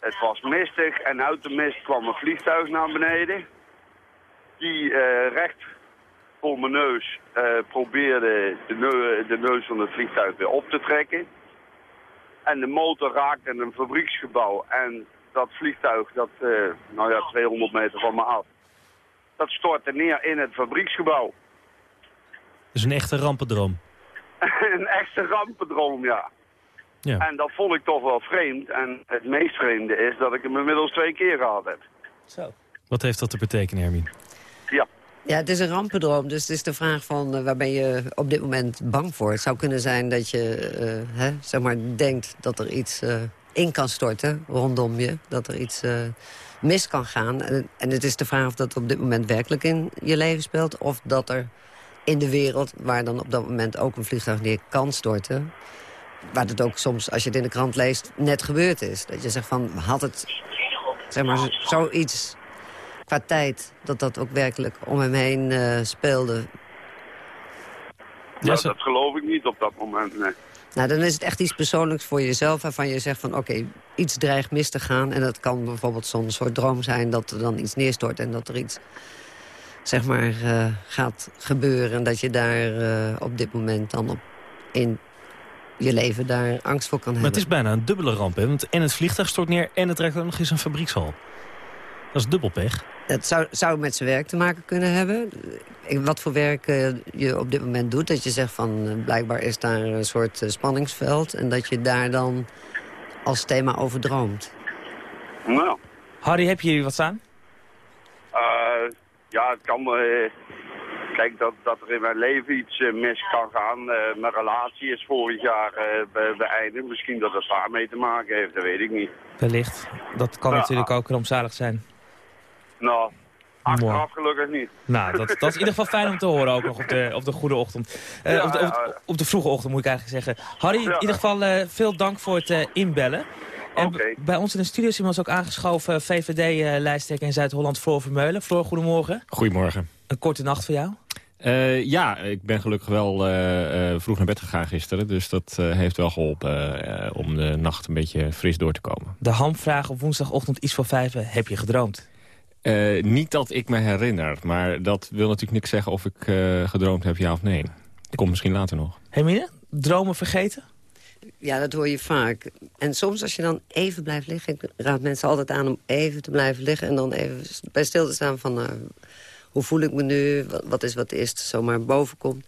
het was mistig en uit de mist kwam een vliegtuig naar beneden. Die recht voor mijn neus probeerde de, de neus van het vliegtuig weer op te trekken. En de motor raakte een fabrieksgebouw. En dat vliegtuig, dat, uh, nou ja, 200 meter van me af, dat stortte neer in het fabrieksgebouw. Dus een echte rampendroom. een echte rampendroom, ja. ja. En dat vond ik toch wel vreemd. En het meest vreemde is dat ik hem inmiddels twee keer gehad heb. Zo. Wat heeft dat te betekenen, Hermine? Ja. Ja, het is een rampendroom, dus het is de vraag van uh, waar ben je op dit moment bang voor? Het zou kunnen zijn dat je uh, hè, zeg maar denkt dat er iets uh, in kan storten rondom je. Dat er iets mis kan gaan. En, en, het is de vraag of dat op dit moment werkelijk in je leven speelt... of dat er in de wereld, waar dan op dat moment ook een vliegtuig neer kan storten... waar het ook soms, als je het in de krant leest, net gebeurd is. Dat je zegt van, had het zeg maar, zoiets qua tijd dat dat ook werkelijk om hem heen uh, speelde. Ja, dat geloof ik niet op dat moment, nee. Nou, dan is het echt iets persoonlijks voor jezelf... waarvan je zegt van oké, okay, iets dreigt mis te gaan. En dat kan bijvoorbeeld zo'n soort droom zijn dat er dan iets neerstort... en dat er iets, zeg maar, uh, gaat gebeuren. En dat je daar uh, op dit moment dan op in je leven daar angst voor kan maar hebben. Maar het is bijna een dubbele ramp, hè? Want en het vliegtuig stort neer en het raakt ook nog eens een fabriekshal. Dat is dubbel pech. Het zou, zou met zijn werk te maken kunnen hebben. Wat voor werk uh, je op dit moment doet. Dat je zegt van uh, blijkbaar is daar een soort uh, spanningsveld. En dat je daar dan als thema overdroomd. Nou, Harry, heb je hier wat staan? eh, ja, het kan... eh kijk, dat, dat er in mijn leven iets eh, mis kan gaan. Eh, mijn relatie is vorig jaar eh, be- beëindigd. Misschien dat het daarmee te maken heeft, dat weet ik niet. Wellicht. Dat kan natuurlijk ook rampzalig zijn. Nou, achteraf gelukkig niet. Nou, dat, dat is in ieder geval fijn om te horen ook nog op de, op de goede ochtend. Eh, Ja, op, de, op, de- op de vroege ochtend moet ik eigenlijk zeggen. Harry, in ieder geval eh, veel dank voor het eh, inbellen. En bij ons in de studio is iemand ook aangeschoven, VVD-lijsttrekker in Zuid-Holland, Floor Vermeulen. Floor, goedemorgen. Goedemorgen. Een korte nacht voor jou. Eh, ja, ik ben gelukkig wel eh, eh, vroeg naar bed gegaan gisteren. Dus dat eh, heeft wel geholpen eh, om de nacht een beetje fris door te komen. De hamvraag op woensdagochtend iets voor vijf. Heb je gedroomd? Eh, niet dat ik me herinner, maar dat wil natuurlijk niks zeggen of ik eh, gedroomd heb, ja of nee. Komt misschien later nog. Hermine, dromen vergeten? Ja, dat hoor je vaak. En soms als je dan even blijft liggen... ik raad mensen altijd aan om even te blijven liggen... en dan even bij stil te staan van... eh, hoe voel ik me nu, wat, wat is wat is, zomaar boven komt.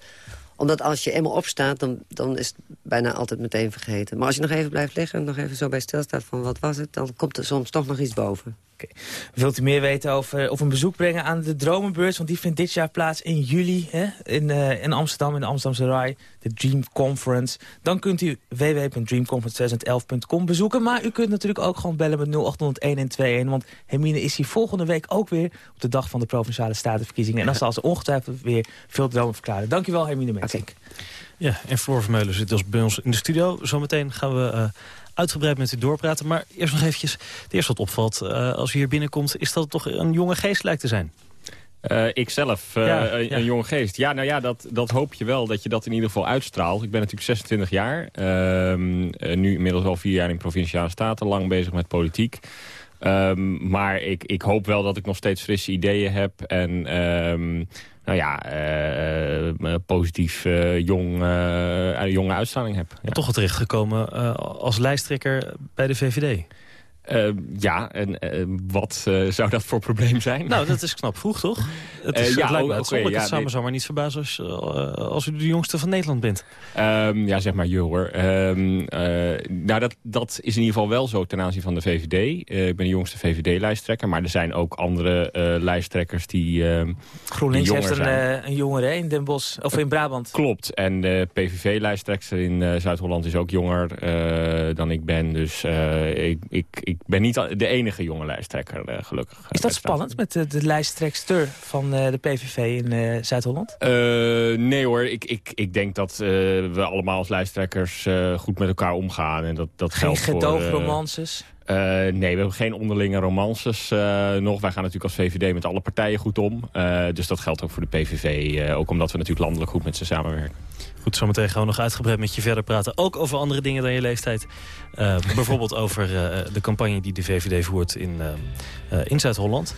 Omdat als je eenmaal opstaat, dan, dan is het bijna altijd meteen vergeten. Maar als je nog even blijft liggen en nog even zo bij stilstaat van wat was het... dan komt er soms toch nog iets boven. Wilt u meer weten over of een bezoek brengen aan de Dromenbeurs? Want die vindt dit jaar plaats in juli hè? In, eh, in Amsterdam, in de Amsterdamse Rai. De Dream Conference. Dan kunt u www.dreamconference2011.com bezoeken. Maar u kunt natuurlijk ook gewoon bellen met 0800 Want Hermine is hier volgende week ook weer op de dag van de Provinciale Statenverkiezingen. En dan zal ze ongetwijfeld weer veel dromen verklaren. Dankjewel Hermine Ja, en Floor Vermeulen zit dus bij ons in de studio. Zometeen gaan we eh, uitgebreid met u doorpraten. Maar eerst nog eventjes, het eerste wat opvalt eh, als u hier binnenkomt... is dat het toch een jonge geest lijkt te zijn. Eh ikzelf, eh, Ja, een, ja. een jonge geest. Ja, nou ja, dat, dat hoop je wel, dat je dat in ieder geval uitstraalt. Ik ben natuurlijk 26 jaar. ehm, eh, nu inmiddels al vier jaar in Provinciale Staten. Lang bezig met politiek. Ehm, maar ik, ik hoop wel dat ik nog steeds frisse ideeën heb. En ehm, nou ja, eh, eh, positief eh, jong, eh, jonge uitstraling heb. Maar toch wel terechtgekomen als lijsttrekker bij de VVD. Eh, ja, en eh, wat eh, zou dat voor probleem zijn? Nou, dat is knap vroeg, toch? Het, Eh, is, ja, het lijkt me uitzonderlijk. ja, het zou me zomaar niet verbazen als, eh, als u de jongste van Nederland bent. Ehm, ja, zeg maar je hoor. Ehm, nou, dat, dat is in ieder geval wel zo ten aanzien van de VVD. Ik ben de jongste VVD-lijsttrekker. Maar er zijn ook andere lijsttrekkers die, ehm GroenLinks die heeft een, een jongere in Den Bosch, of in Brabant. Klopt. En de PVV-lijsttrekker in Zuid-Holland is ook jonger dan ik ben. Dus ik, ik, ik ben niet de enige jonge lijsttrekker, eh, gelukkig. Is dat spannend met de, de lijsttrekster van eh, de PVV in eh, Zuid-Holland? Eh, nee hoor, ik, ik, ik denk dat eh, we allemaal als lijsttrekkers eh, goed met elkaar omgaan. En dat, dat Geen geldt voor, eh, gedoogromances? eh, nee, we hebben geen onderlinge romances eh, nog. Wij gaan natuurlijk als VVD met alle partijen goed om. Eh, dus dat geldt ook voor de PVV. eh, ook omdat we natuurlijk landelijk goed met ze samenwerken. Goed, zometeen gaan we nog uitgebreid met je verder praten. Ook over andere dingen dan je leeftijd. Eh, bijvoorbeeld over eh, de campagne die de VVD voert in, eh, in Zuid-Holland.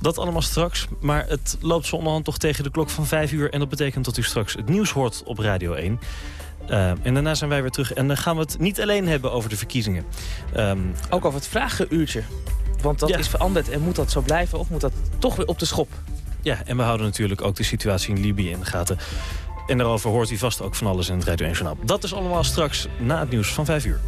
Dat allemaal straks, maar het loopt zo onderhand toch tegen de klok van 5 uur. En dat betekent dat u straks het nieuws hoort op Radio 1. Eh, en daarna zijn wij weer terug. En dan gaan we het niet alleen hebben over de verkiezingen. Ehm, Ook over het vragenuurtje. Want dat Ja. is veranderd. En moet dat zo blijven of moet dat toch weer op de schop? Ja, en we houden natuurlijk ook de situatie in Libië in de gaten. En daarover hoort u vast ook van alles in het Radio 1 Dat is allemaal straks na het nieuws van 5 uur.